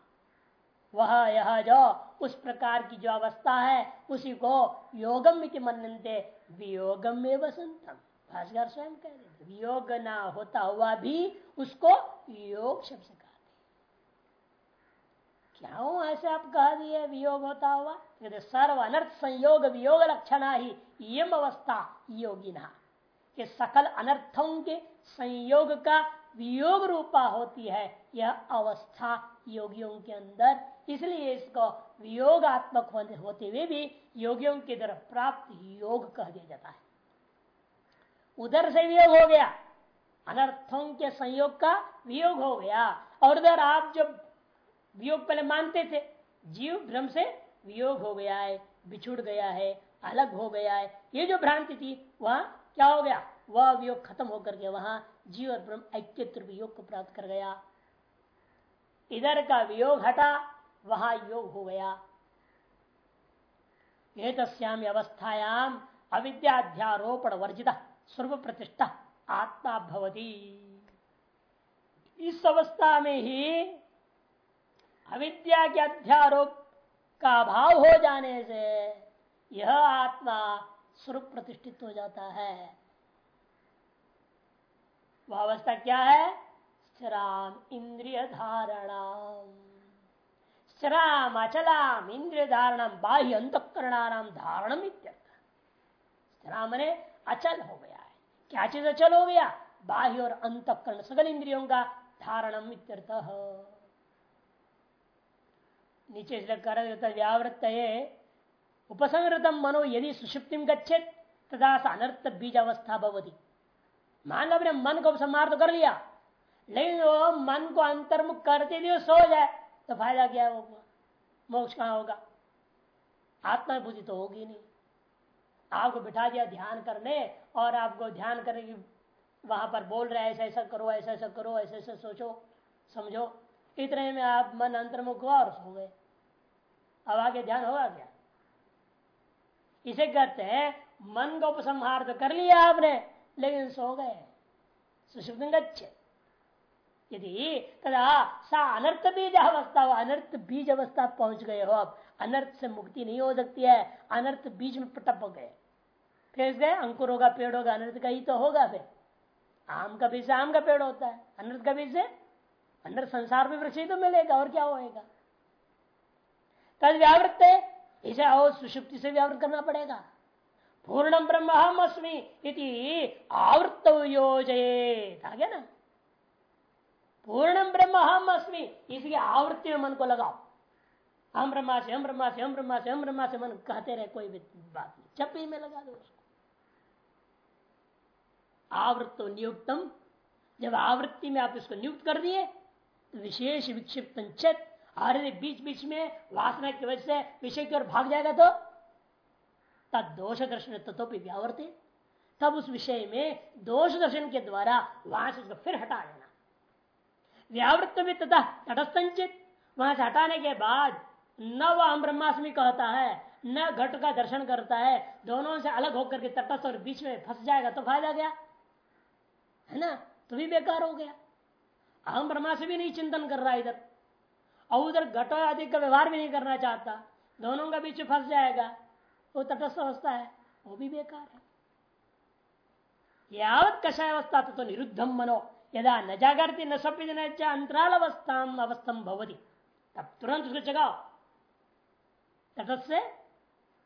वह यह जो उस प्रकार की जो अवस्था है, उसी को योगम इति मनते वियोगम में वसंतम भाषकर स्वयं कह रहे वियोग ना होता हुआ भी उसको योग शब्द कहते क्यों ऐसे आप कह दिए, वियोग होता हुआ? सर्व अनर्थ संयोग वियोग लक्षण ही यम अवस्था योगिना, कि सकल अनर्थों के संयोग का वियोग रूपा होती है, यह अवस्था योगियों के अंदर। इसलिए इसको वियोगात्मक होते हुए भी योगियों के द्वारा प्राप्त योग कह दिया जाता है। उधर से वियोग हो गया, अनर्थों के संयोग का वियोग हो गया, और उधर आप जब वियोग पहले मानते थे, जीव भ्रम से वियोग हो गया है, बिछुड़ गया है, अलग हो गया है। ये जो भ्रांति थी, वहाँ क्या हो गया? वह वियोग खत्म होकर के वहाँ जीव और ब्रह्म ऐक्य वियोग को प्राप्त कर गया। इधर का वियोग हटा, वहाँ योग हो गया। ये तस्याम अवस्थायाम अविद्याध्यारोपण वर्जित स्वरूप प्रतिष्ठा आत्मा भवती। इस अवस्था में ही अविद्या के अध्यारोप का अभाव हो जाने से यह आत्मा स्वरूप प्रतिष्ठित हो जाता है। वह अवस्था क्या है? स्थिराम इंद्रिय धारणाम। स्थिराम, अचलाम, इंद्रिय धारणम, बाह्य अंतकरणाराम धारणम स्थिराम ने अचल हो गया है। क्या चीज़ अचल हो गया? बाह्य और अंतकरण सगल इंद्रियों का धारणम इत्यर्थ। नीचे कर व्यावृत उपसंहृतम मनो यदि सुषुप्ति गच्छेत तथा अनर्थ बीज अवस्था भवती। मान लो अपने मन को समार तो कर लिया। लेकिन वो मन को अंतर्मुख करते हुए सो जाए तो फ़ायदा क्या होगा? मोक्ष कहाँ होगा? आत्मा बुद्धि तो होगी नहीं। आपको बिठा दिया ध्यान करने और आपको ध्यान करने की वहाँ पर बोल रहे ऐसा ऐसा करो, ऐसा ऐसा करो, ऐसा ऐसा सोचो, समझो। इतने में आप मन अंतर्मुख और सो गए। अब आगे ध्यान होगा क्या? इसे कहते हैं, मन को उपसंहार तो कर लिया आपने, लेकिन सो गए। सुषुप्त यदि तदा सा अनर्थ बीज अवस्था, अनर्थ बीज अवस्था पहुँच गए हो अब अनर्थ से मुक्ति नहीं हो सकती है, अनर्थ बीज में पटप गए। फिर गए अंकुर होगा, पेड़ होगा, अनर्थ का ही तो होगा फिर। आम का बीज से आम का पेड़ होता है, अनर्थ का बीज से अंदर संसार में वृक्ष तो मिलेगा, और क्या होएगा? तद व्यावृत है। इसे और सुषुप्ति से व्यावृत करना पड़ेगा। पूर्णम ब्रह्म हम अस्मी इति आवृत योजे गया ना? पूर्ण ब्रह्म हम अस्मी, इसकी आवृत्ति में मन को लगाओ। हम ब्रह्मा से, हम ब्रह्मा से, हम ब्रह्मा से, हम ब्रह्मा से मन कहते रहे, कोई भी बात नहीं। चप्पी में लगा दो उसको। आवृत्त नियुक्तम, जब आवृत्ति में आप इसको नियुक्त कर दिए तो विशेष विक्षिप्त और यदि बीच बीच में वासना की वजह से विषय की ओर भाग जाएगा तो? तब दोष दर्शन तत्व व्यावर्तित तब उस विषय में दोष दर्शन के द्वारा वहाँ से उसको फिर हटा देना। व्यावृत्त में तथा तटस्थंचित। वहाँ से हटाने के बाद न वह हम ब्रह्मास्मि कहता है, न घट का दर्शन करता है, दोनों से अलग होकर के तटस्थ और बीच में फंस जाएगा तो फ़ायदा गया है ना? तो भी बेकार हो गया। अहम ब्रह्मा से भी नहीं चिंतन कर रहा इधर। और उधर घट आदि का व्यवहार भी नहीं करना चाहता। दोनों का बीच फंस जाएगा। वो तटस्थ अवस्था है। वो भी बेकार है। यावत कषाय अवस्था तो, निरुद्धम मनो। यदा न जागरती न न अंतराल अवस्था अवस्थम भवती। तब तुरंत उसको जगाओ। तटस्थ से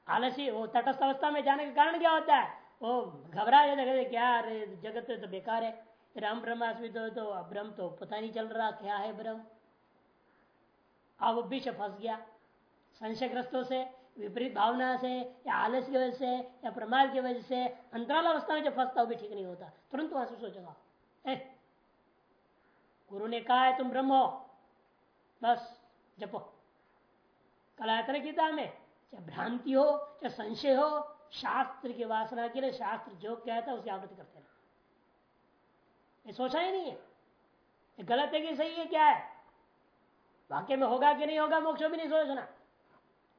आलसी वो तटस्थ अवस्था में जाने का कारण क्या होता है? वो घबरा जाता क्या अरे जगत तो बेकार है। राम ब्रह्मास्मि तो, तो ब्रह्म तो पता नहीं चल रहा क्या है ब्रह्म? अब बीच फंस गया। संशयग्रस्तों से, विपरीत भावना से, या आलस की वजह से, या प्रमाद की वजह से, अंतराल अवस्था में जब फंसता भी ठीक नहीं होता। तुरंत वहाँ से सोचेगा गुरु ने कहा है तुम ब्रह्म हो। बस, जपो। कलायतन गीता में। चाहे भ्रांति हो, चाहे संशय हो, शास्त्र की वासना के लिए शास्त्र जो कहता है उसे आवृत्ति करते रहे। ये सोचा ही नहीं है। गलत है कि सही है, क्या है? वाक्य में होगा कि नहीं होगा, मोक्ष भी नहीं सोचना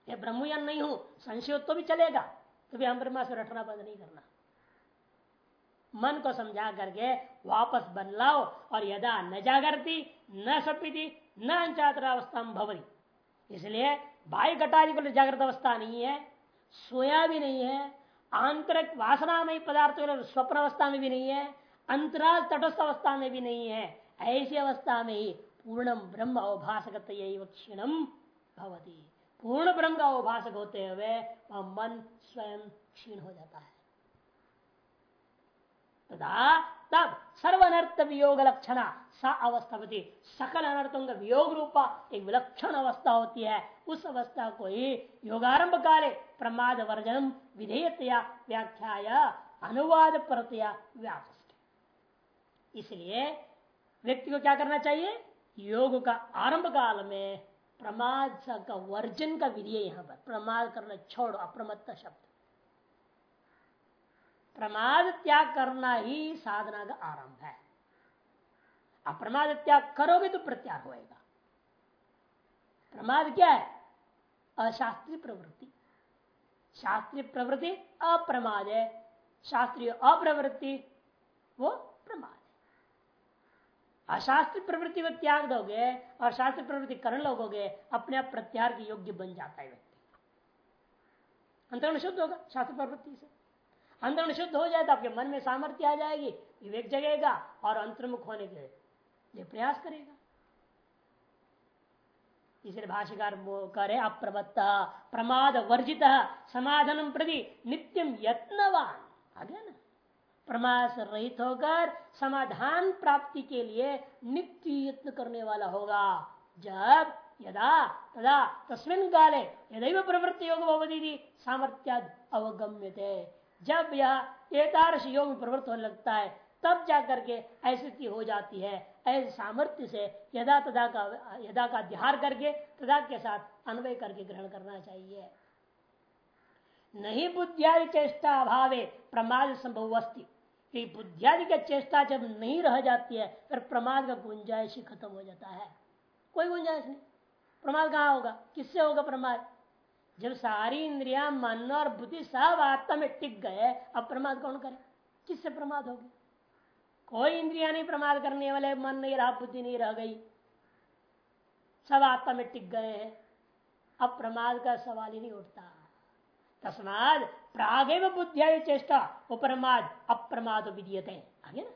ये ब्रह्मयान नहीं हूँ संशय तो भी चलेगा तो भी हम ब्रह्मा से रटना बंद नहीं करना। मन को समझा करके वापस बदलाओ और यदा न जागरती, न सपीति, न अवस्था भवरी। इसलिए बाई घटारी को जागृत अवस्था नहीं है, सोया भी नहीं है, आंतरिक वासना में पदार्थ स्वप्न अवस्था में भी नहीं है, अंतराल तटस्थ अवस्था में भी नहीं है, ऐसी अवस्था में ही पूर्णम ब्रह्म अवभाषक क्षीणम भवती। पूर्ण ब्रह्म का उपासक होते हुए वह मन स्वयं क्षीण हो जाता है। तथा तब सर्वनर्थ वियोग लक्षणा सा अवस्थापति सकल अनर्थों का वियोग रूपा एक विलक्षण अवस्था होती है। उस अवस्था को ही योगारंभ काले प्रमाद वर्जनम विधेयतया व्याख्या अनुवाद परतया व्यापस्ट इसलिए व्यक्ति को क्या करना चाहिए? योग का आरंभ काल में प्रमाद का वर्जन का विधि है यहाँ पर। प्रमाद करना छोड़ो, अप्रमत्त शब्द। प्रमाद त्याग करना ही साधना का आरंभ है। अप्रमाद त्याग करोगे तो प्रत्याग होएगा। प्रमाद क्या है? अशास्त्रीय प्रवृत्ति। शास्त्रीय प्रवृत्ति अप्रमाद है। शास्त्रीय अप्रवृत्ति वो प्रमाद। है प्रवृत्ति को त्याग दोगे और शास्त्रीय प्रवृत्ति करण लोगोगे, अपने आप प्रत्याहार के योग्य बन जाता है व्यक्ति। अंतरण शुद्ध होगा शास्त्र प्रवृत्ति से। अंतरण शुद्ध हो जाए तो आपके मन में सामर्थ्य आ जाएगी, विवेक जगेगा और अंतर्मुख होने के लिए प्रयास करेगा। इसलिए भाष्यकार करे, अप्रवत्ता, प्रमाद वर्जित समाधान प्रति नित्यम यत्नवान। आगे ना। प्रमाद से रहित होकर समाधान प्राप्ति के लिए नित्य यत्न करने वाला होगा। जब यदा तदा तस्मिन काले यद प्रवृत्ति योग भवती सामर्थ्या अवगम्य जब यह एतारस योग प्रवृत्त होने लगता है, तब जाकर के ऐसी हो जाती है। ऐसे सामर्थ्य से यदा तदा का, यदा का ध्यान करके तदा के साथ अन्वय करके ग्रहण करना चाहिए। नहीं बुद्धियादि चेष्टा अभावे प्रमाद संभव अस्थि बुद्धियादि का चेष्टा जब नहीं रह जाती है, फिर प्रमाद का गुंजाइश ही खत्म हो जाता है। कोई गुंजाइश नहीं। प्रमाद कहाँ होगा? किससे होगा प्रमाद? जब सारी इंद्रिया मन और बुद्धि सब आत्मा में टिक गए, अब प्रमाद कौन करे? किससे प्रमाद होगी? कोई इंद्रिया नहीं प्रमाद करने वाले, मन नहीं रहा, बुद्धि नहीं रह गई। सब आत्मा में टिक गए हैं। अब प्रमाद का सवाल ही नहीं उठता। तस्माद प्रागेव बुद्धिया चेष्टा, उपरमाद, अप्रमाद विधीयते। आगे ना?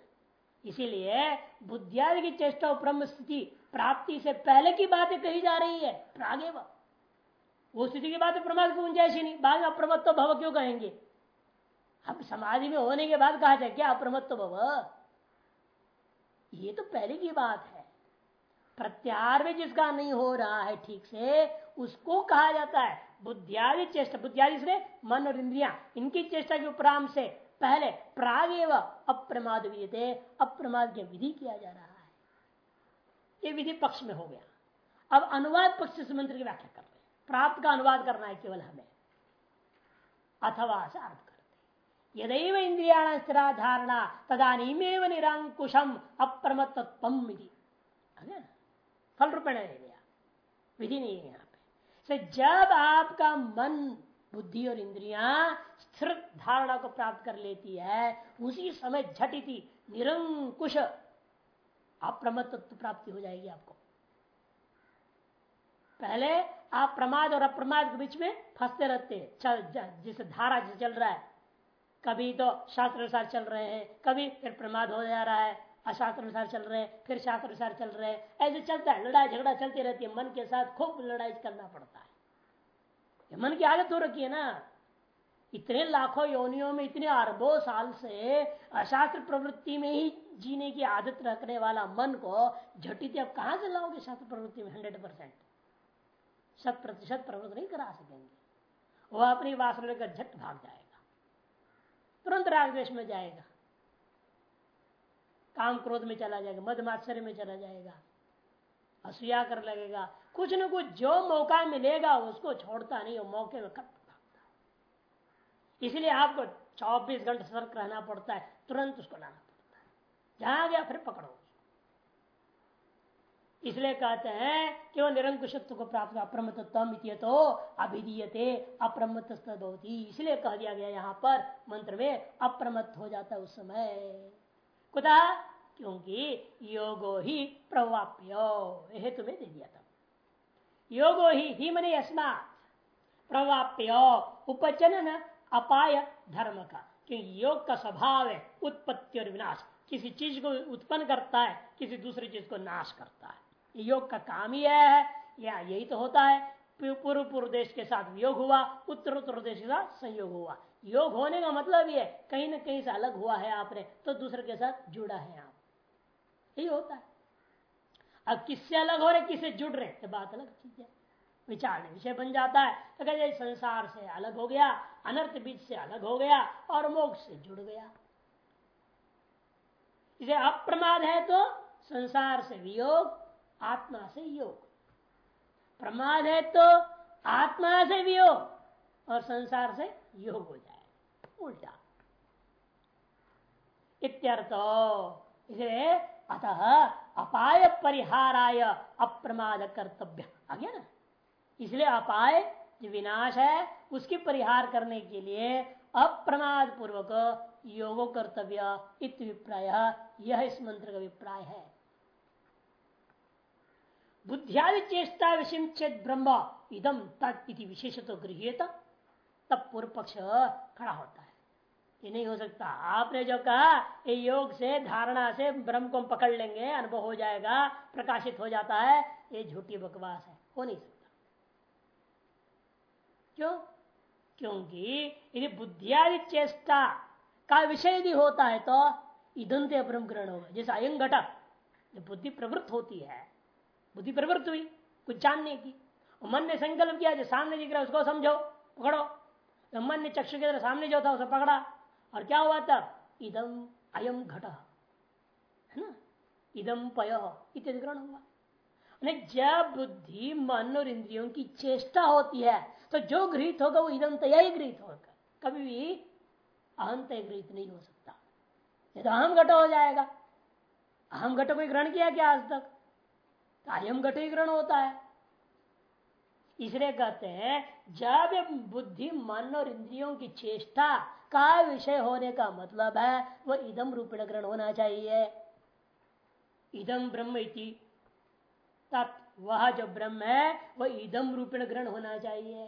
इसीलिए बुद्धियादि की चेष्टा ब्रह्म स्थिति प्राप्ति से पहले की बातें कही जा रही है, प्रागेव। वो स्थिति की बात प्रमाद की गुंजाइश नहीं। बाद अप्रमत्व भव क्यों कहेंगे? अब समाधि में होने के बाद कहा जाए, क्या अप्रमत्व भव? ये तो पहले की बात है। प्रत्यार में जिसका नहीं हो रहा है ठीक से, उसको कहा जाता है। बुद्धियादि चेष्टा, बुद्धियादि से मन और इंद्रिया, इनकी चेष्टा के उपराम से पहले प्राग अप्रमाद विधि अप्रमाद की विधि किया जा रहा है। ये विधि पक्ष में हो गया। अब अनुवाद पक्ष से मंत्र की व्याख्या कर रहे प्राप्त का अनुवाद करना है केवल हमें। अथवा अर्थ करते यदैव इंद्रिया स्थिरा धारणा तदानीमेव निरंकुशम अप्रमत्तम फल रूपेण विधि नहीं है यहाँ जब आपका मन, बुद्धि और इंद्रिया स्थिर धारणा को प्राप्त कर लेती है, उसी समय झटिति, निरंकुश अप्रमत्व प्राप्ति हो जाएगी आपको। पहले आप प्रमाद और अप्रमाद के बीच में फंसते रहते चल जिस धारा चल रहा है। कभी तो शास्त्र अनुसार चल रहे हैं, कभी फिर प्रमाद हो जा रहा है। अशास्त्र अनुसार चल रहे फिर शास्त्र अनुसार चल रहे ऐसे चलता है लड़ाई झगड़ा चलती रहती है। मन के साथ खूब लड़ाई करना पड़ता है। ये मन की आदत हो रखी है ना। इतने लाखों योनियों में, इतने अरबों साल से अशास्त्र प्रवृत्ति में ही जीने की आदत रखने वाला मन को झटित अब कहाँ से लाओगे शास्त्र प्रवृत्ति में? Hundred percent. शत प्रतिशत प्रवृत्त नहीं करा सकेंगे। वह अपनी वासना लेकर झट भाग जाएगा। तुरंत राग द्वेश में जाएगा। काम क्रोध में चला जाएगा मधमाश्चर्य में चला जाएगा असूया कर लगेगा। कुछ न कुछ जो मौका मिलेगा, उसको छोड़ता नहीं वो मौके में खत्म भागता इसलिए आपको 24 घंटे सतर्क रहना पड़ता है, तुरंत उसको लाना पड़ता है। जहाँ गया, फिर पकड़ो इसलिए कहते हैं कि वो निरंकुशत्व को प्राप्त अप्रमत्तम तो अभिधीयते अप्रमत्त इसलिए कह दिया गया यहाँ पर, मंत्र में अप्रमत्त हो जाता है उस समय। कुदा? क्योंकि योगो ही प्रवाप्यो हेतु में दे दिया था। योगो ही ही मने अस्मात प्रवाप्यो उपचनन अपाय धर्म का। क्योंकि योग का स्वभाव है उत्पत्ति और विनाश। किसी चीज़ को उत्पन्न करता है, किसी दूसरी चीज़ को नाश करता है। योग का काम ही है। या यही तो होता है। पूर्व पूर्व देश के साथ वियोग हुआ उत्तर उत्तर देश के साथ संयोग हुआ। योग होने का मतलब ये कहीं ना कहीं से अलग हुआ है आपने तो दूसरे के साथ जुड़ा है आप। यही होता है। अब किससे अलग हो रहे, किससे जुड़ रहे, ये बात अलग चीज़ है। विचार विषय बन जाता है तो कहते संसार से अलग हो गया, अनर्थ बीच से अलग हो गया, और मोक्ष से जुड़ गया। इसे अप्रमाद है तो संसार से वियोग, आत्मा से योग। प्रमाद है तो आत्मा से वियोग, और संसार से योग हो जाए। उल्टा इत्यर्थ इसलिए अतः अपाय परिहाराय अप्रमाद कर्तव्य आ गया ना? इसलिए अपाय जो विनाश है, उसकी परिहार करने के लिए अप्रमाद पूर्वक योगो कर्तव्य इत विप्राय यह इस मंत्र का अभिप्राय है। बुद्धियादि चेष्टा विषय चेत ब्रह्म इदम तत्ति विशेष तो गृहित तब पूर्व पक्ष खड़ा होता है। ये नहीं हो सकता। आपने जो कहा ये योग से, धारणा से ब्रह्म को पकड़ लेंगे, अनुभव हो जाएगा, प्रकाशित हो जाता है, ये झूठी बकवास है। हो नहीं सकता। क्यों? क्योंकि यदि बुद्धियादि चेष्टा का विषय यदि होता है तो इधन ब्रह्म ग्रहण होगा। जैसे अयंग घटक बुद्धि प्रवृत्त होती है, बुद्धि प्रवृत्त हुई, कुछ जानने की मन ने संकल्प किया, जो सामने दिख रहा है उसको समझो, पकड़ो। मन ने चक्षु के सामने जो था, उसे पकड़ा और क्या हुआ तब? इदम अयम घट। है ना? इदम पय इत्यादि ग्रहण हुआ। जब बुद्धि मन और इंद्रियों की चेष्टा होती है तो जो गृहित होगा वो इदम तय ही गृहित होगा। कभी भी अहम तय गृहित नहीं हो सकता। ये तो अहम घट हो जाएगा। अहम घट को ग्रहण किया क्या आज तक? अयम घट ही ग्रहण होता है। इसलिए कहते हैं जब बुद्धि मन और इंद्रियों की चेष्टा का विषय होने का मतलब है वह इदम रूपेण ग्रहण होना चाहिए। इदम ब्रह्म वह जो ब्रह्म है वह इदम रूपेण ग्रहण होना चाहिए।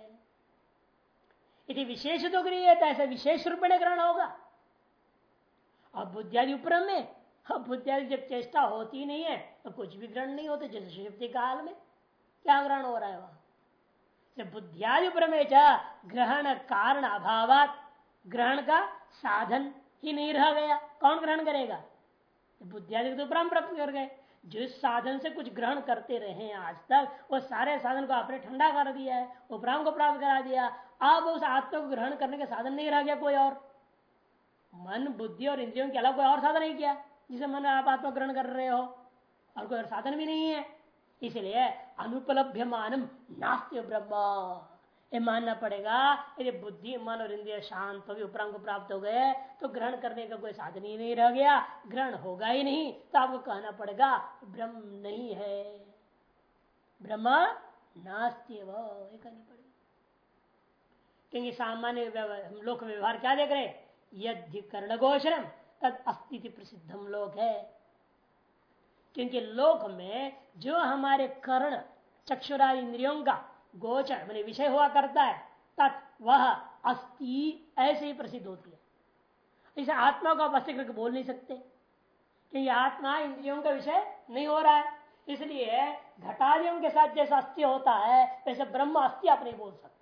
यदि विशेष तो गृह ऐसा विशेष रूपेण ग्रहण होगा। और बुद्धियादि उपरम में, अब बुद्धियादि जब चेष्टा होती नहीं है तो कुछ भी ग्रहण नहीं होते, जैसे शिवती काल में। क्या ग्रहण हो रहा है वहाँ? बुद्धियादि प्रमेच ग्रहण कारण अभाव ग्रहण का साधन ही नहीं रह गया। कौन ग्रहण करेगा? बुद्धियादि तो उपराम प्राप्त कर गए। जिस साधन से कुछ ग्रहण करते रहे आज तक, वो सारे साधन को आपने ठंडा कर दिया है, उपराम को प्राप्त करा दिया। अब उस आत्मा को ग्रहण करने का साधन नहीं रह गया कोई और। मन, बुद्धि और इंद्रियों के अलावा कोई और साधन नहीं किया, जिसे मन आप आत्मा ग्रहण कर रहे हो। और कोई और साधन भी नहीं है। इसलिए अनुपलभ्य मानम नास्त्य ब्रह्म। ये मानना पड़ेगा। यदि बुद्धि, मन और इंद्रिय शांत भी उपराम को प्राप्त हो गए तो ग्रहण करने का कोई साधन ही नहीं रह गया। ग्रहण होगा ही नहीं तो आपको कहना पड़ेगा, ब्रह्म नहीं है। ब्रह्म नास्त्य कहनी पड़ेगी। क्योंकि सामान्य हम लोक व्यवहार क्या देख रहे यदि कर्ण गोचरम तद अस्तित्व प्रसिद्धम लोक है। क्योंकि लोक में जो हमारे कर्ण चक्षुरा इंद्रियों का गोचर, मैंने विषय हुआ करता है, तत् वह अस्थि ऐसे ही प्रसिद्ध होती है। इसे आत्मा को आप अस्थि करके बोल नहीं सकते क्योंकि आत्मा इंद्रियों का विषय नहीं हो रहा है। इसलिए घटादियों के साथ जैसा अस्थि होता है, वैसे ब्रह्म अस्थि आप नहीं बोल सकते।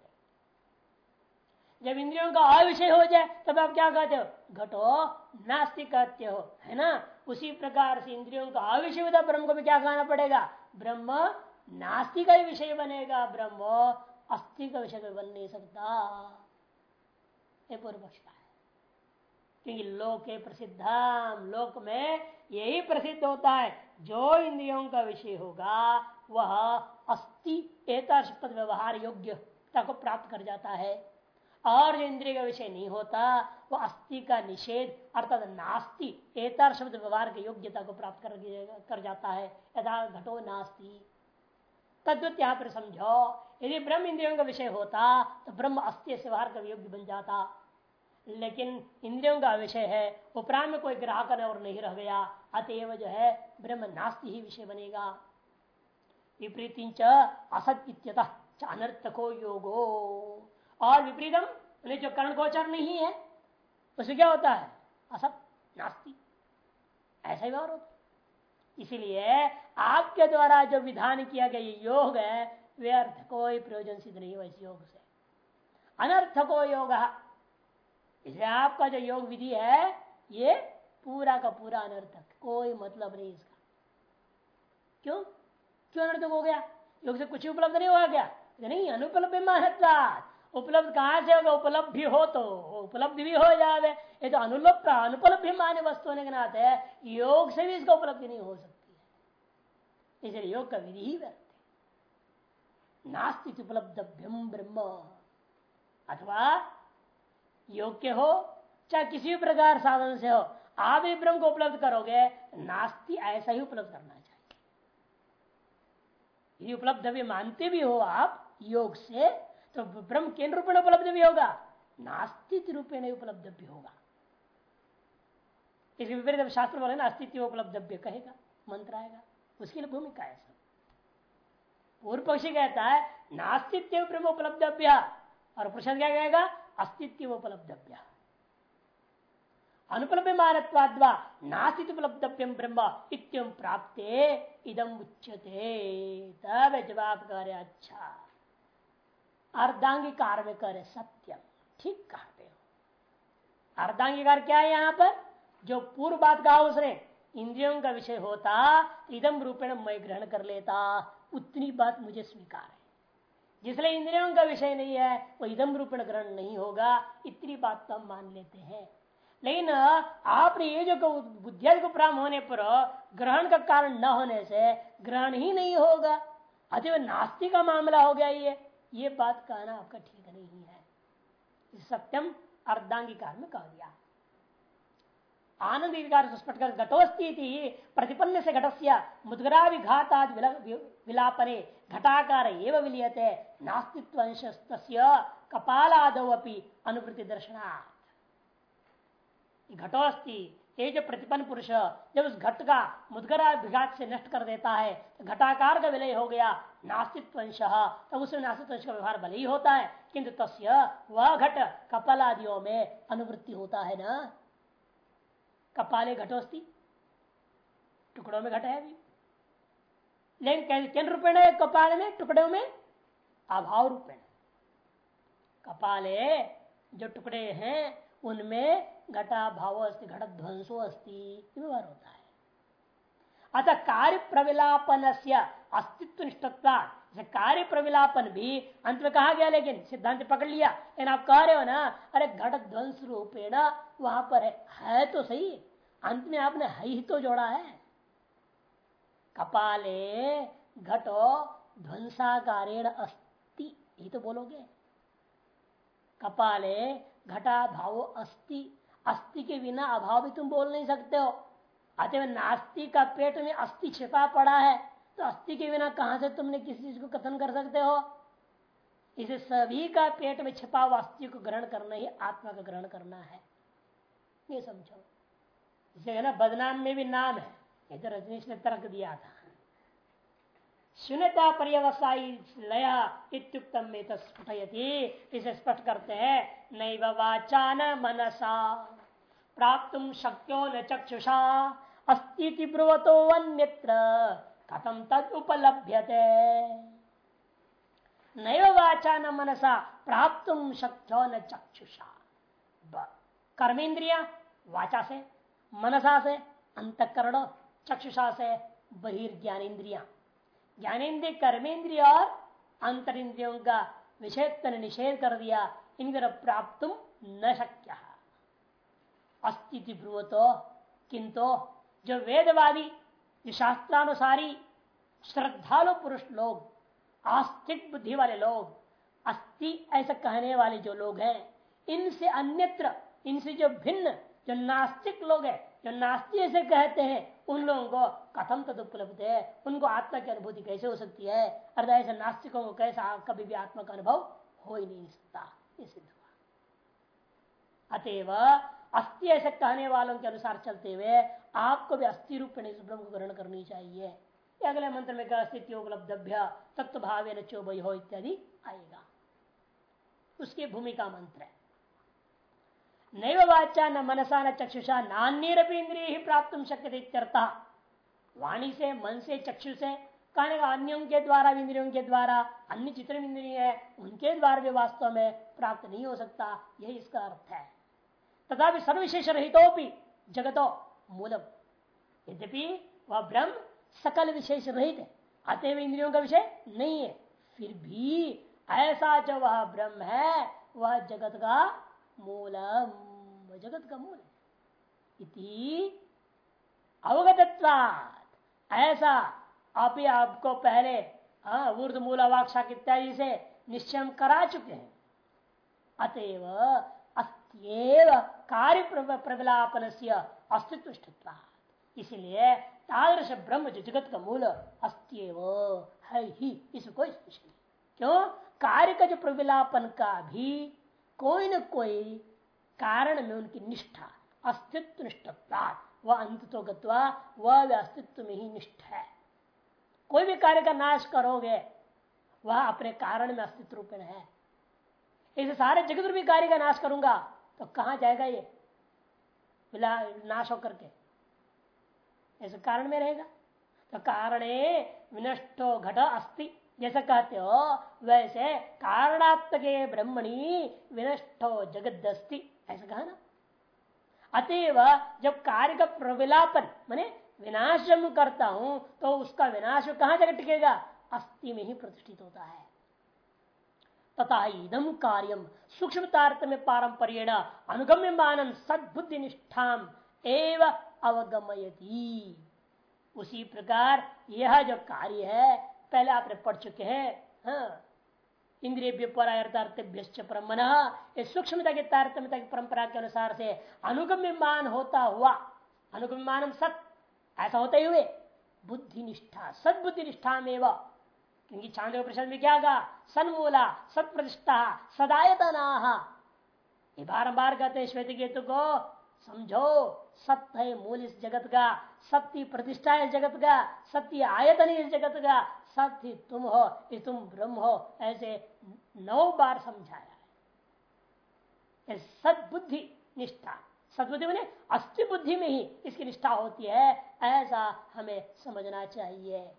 जब इंद्रियों का अविषय हो जाए, तब आप क्या कहते हो? घटो नास्तिक कहते हो, है ना? उसी प्रकार से इंद्रियों का अविषय होता ब्रह्म को भी क्या कहना पड़ेगा? ब्रह्म नास्तिक का विषय बनेगा ब्रह्म अस्थि का विषय बन नहीं सकता ये पूर्व पक्ष का है। क्योंकि लोक प्रसिद्ध लोक में यही प्रसिद्ध होता है। जो इंद्रियों का विषय होगा वह अस्थि एक व्यवहार योग्यता को प्राप्त कर जाता है। और जो इंद्रिय का विषय नहीं होता वो अस्थि का निषेध अर्थात नास्ति एतर शब्द व्यवहार की योग्यता को प्राप्त कर, कर जाता है। यथा घटो नास्ति। तद्वत यहाँ पर समझो यदि ब्रह्म इंद्रियों का विषय होता तो ब्रह्म अस्थि से व्यवहार का योग्य बन जाता। लेकिन इंद्रियों का विषय है उपराम में कोई ग्राहक और नहीं रह गया, अतएव जो है, ब्रह्म नास्ति ही विषय बनेगा। विपरीत असत्य अनर्थको योगो। और विपरीतम जो कर्ण गोचर नहीं है उसमें क्या होता है? असत, नास्ती। ऐसा ही व्यवहार होता इसीलिए आपके द्वारा जो विधान किया गया योग है व्यर्थ कोई प्रयोजन सिद्ध नहीं हुआ इस योग से। अनर्थ को योग इसलिए आपका जो योग विधि है, ये पूरा का पूरा अनर्थक कोई मतलब नहीं इसका। क्यों? क्यों अनर्थक हो गया? योग से कुछ उपलब्ध नहीं हुआ क्या? नहीं, अनुपलब्ध महत्वाद उपलब्ध कहाँ से होगा? उपलब्धि हो तो उपलब्ध भी हो जाए ये तो अनुलभ अनुपलब्ध मान्य वस्तु होने के नाते योग से भी इसका उपलब्धि नहीं हो सकती है। इसलिए योग का विधि ही व्यर्थ है। नास्तिक उपलब्धभ्यम ब्रह्म। अथवा योग्य हो, चाहे किसी भी प्रकार साधन से हो, आप भी ब्रह्म को उपलब्ध करोगे, नास्ति ऐसा ही उपलब्ध करना चाहिए। यदि उपलब्ध भी मानते भी हो आप, योग से तो ब्रह्म केंद्र रूप में उपलब्ध भी होगा नास्तिक रूपे उपलब्ध भी होगा। इसके विपरीत शास्त्र बोले ना अस्तित्व उपलब्धव्य कहेगा, मंत्र आएगा। उसके लिए भूमिका है सब। पूर्व पक्षी कहता है, नास्तित्व ब्रह्म उपलब्धव्य। और प्रश्न क्या कहेगा, अस्तित्व उपलब्धव्य। अनुपलब्ध मानवाद्वा नास्तित उपलब्धव्यम ब्रह्म इत्यम प्राप्त इदम उच्यते। तब जवाब करे अच्छा। अर्धांगिकार में करे सत्यम। ठीक कहते हो अर्धांगिकार क्या है यहाँ पर? जो पूर्व बात कहा उसने, इंद्रियों का विषय होता इदम रूपेण मैं ग्रहण कर लेता, उतनी बात मुझे स्वीकार है। जिसलिए इंद्रियों का विषय नहीं है, वो इदम रूपेण ग्रहण नहीं होगा, इतनी बात तो हम मान लेते हैं। लेकिन, आपने ये जो बुद्धिया को प्राप्त होने पर, ग्रहण का कारण न होने से ग्रहण ही नहीं होगा। अतः नास्तिक का मामला हो गया ये। ये बात कहना आपका ठीक नहीं है। सत्यम अर्धांगिकार में कह दिया। आनंद स्पष्ट कर घटोस्ती प्रतिपन्न से घटस्य मुद्गरा विघाताद विलापने, घटाकार एवं विलियते नास्तित्व अंश कपालादौ अपनी अनुवृत्ति दर्शनार्थ घटोस्ती ये जो प्रतिपन पुरुष जब उस घट का मुदगरा विघात से नष्ट कर देता है तो घटाकार का विलय हो गया नास्तित्व तब उसमें नास्तित्व का व्यवहार भले ही होता है, किंतु तस्य वह घट कपाल आदियों में अनुवृत्ति होता है ना। कपाले घटोस्ती, टुकड़ों में घट है अभी लेकिन किन रूपेण है कपाल में, टुकड़ों में? अभाव रूपेण। कपाले जो टुकड़े हैं, उनमें घटा भाव अस्थि घट ध्वंसो अस्थि व्यवहार होता है। अतः कार्य प्रविलापन से अस्तित्व निष्ठता कार्य प्रविलापन भी अंत में कहा गया लेकिन सिद्धांत पकड़ लिया लेकिन आप कह रहे हो ना अरे घट ध्वंस रूपेण वहाँ पर है, तो सही अंत में आपने है ही तो जोड़ा है। कपाले घटो ध्वंसाकारेण अस्ति ही तो बोलोगे। कपाले घटा भाव अस्ति अस्थि के बिना अभाव भी तुम बोल नहीं सकते हो। अतः नास्ति का पेट में अस्थि छिपा पड़ा है तो अस्थि के बिना कहाँ से तुमने किसी चीज़ को कथन कर सकते हो? इसे सभी का पेट में छिपा हुआ अस्थि को ग्रहण करना ही आत्मा का ग्रहण करना है। ये समझो। इसे ना, बदनाम में भी नाम है। इधर रजनीश ने तर्क दिया था। शून्यता पर्यवसायी लया इत्युक्तम में स्फुटयती। इसे स्पष्ट करते हैं, नैव वाचा न मनसा। प्राप्त शक्यो न चक्षुषा अस्ती ब्रुवतो अन्यत्र। कथम तद उपलभ्यते? नैव वाचा न मनसा प्राप्त शक्यो न चक्षुषा। कर्मेंद्रिया वाचा से मनसा से अंतकरण चक्षुषा से बहिर्ज्ञानेन्द्रिया। ज्ञानेन्द्रिय कर्मेंद्रिय और अंतर इंद्रियों का विषय निषेध कर दिया तरफ़ प्राप्त न शक्य। अस्तित्व ब्रुवतो किंतु जो वेदवादी, जो शास्त्रानुसारी, श्रद्धालु पुरुष लोग, आस्तिक बुद्धि वाले लोग अस्थि ऐसा कहने वाले जो लोग हैं, इनसे अन्यत्र, इनसे जो भिन्न, जो नास्तिक लोग हैं, जो नास्ती ऐसे कहते हैं, उन लोगों को कथम तद उपलब्ध है, उनको आत्मा की अनुभूति कैसे हो सकती है, अर्थात ऐसे नास्तिकों को कैसा कभी भी आत्मा का अनुभव हो ही नहीं सकता, ये सिद्ध हुआ। अतएव अस्थि ऐसे कहने वालों के अनुसार चलते हुए आपको भी अस्थि रूप में ब्रह्म को ग्रहण करनी चाहिए। अगले मंत्र में अस्तित्व उपलब्धभ्य तत्व भाव चोबई हो इत्यादि आएगा। उसकी भूमिका मंत्र है। नैव वाचा न मनसा न चक्षुषा नान्य इंद्रिय ही प्राप्त शक्य वाणी से, मन से, चक्षु से, कहने का अन्यों के द्वारा, इंद्रियों के द्वारा, अन्य चित्र इंद्रिय है, उनके द्वारा भी वास्तव में प्राप्त नहीं हो सकता। यही इसका अर्थ है। तथा सर्वविशेष रहितो भी जगतो मूलम। यद्यपि वह ब्रह्म सकल विशेष रहित है अतएव इंद्रियों का विषय नहीं है फिर भी ऐसा जो वह ब्रह्म है वह जगत का मूलम जगत का मूल इति अवगत ऐसा आप ही आपको पहले मूला वाक्शा इत्यादि से निश्चय करा चुके हैं। अतएव अस्त्यव कार्य प्रबलापन से अस्तित्व इसलिए तादृश ब्रह्म जो जगत का मूल अस्त्यव। है ही इस कोई नहीं क्यों? कार्य का जो प्रविलापन का भी कोई न कोई कारण में उनकी निष्ठा अस्तित्व निष्ठता वह अंत तो वह अस्तित्व में ही निष्ठ। है कोई भी कार्य का नाश करोगे, वह अपने कारण में अस्तित्व रूप है। इसे सारे जगत रूपी कार्य का नाश करूँगा। तो कहा जाएगा ये? नाश होकर के। ऐसे कारण में रहेगा। तो कारणे विनष्टो घट अस्ति। जैसा कहते हो, वैसे कारणात्मक ब्रह्मणी विनष्टो जगत अस्ति ऐसा कहा ना? अतएव जब कार्य का प्रविलापन, माने विनाश जब करता हूँ तो उसका विनाश कहाँ जगह टिकेगा? अस्थि में ही प्रतिष्ठित होता है। तथा इदम कार्यम सूक्ष्म तारतम्य पारंपर्य अनुगम्य मानन सदबुद्धि निष्ठाम एवं अवगमयती। उसी प्रकार यह जो कार्य है, पहले आपने पढ़ चुके हैं हाँ। इंद्रिय परमन ये सूक्ष्मता के तारतम्यता की परंपरा के अनुसार से अनुगम्यमान होता हुआ अनुगम्य अनुगम्यमान सत, ऐसा होते हुए बुद्धि निष्ठा सदबुद्धि निष्ठा में क्योंकि चाँद प्रश्न में क्या कहा सन्मूला सत प्रतिष्ठा सदायतना। ये बार बार कहते हैं श्वेत केतु को, समझो, सत्य है मूल इस जगत का, सत्य प्रतिष्ठा है जगत का, सत्य आयतन इस जगत का, सत्य तुम हो, ये तुम ब्रह्म हो, ऐसे नौ बार समझाया है। सदबुद्धि निष्ठा, सदबुद्धि मैंने अस्थि बुद्धि में ही इसकी निष्ठा होती है, ऐसा हमें समझना चाहिए।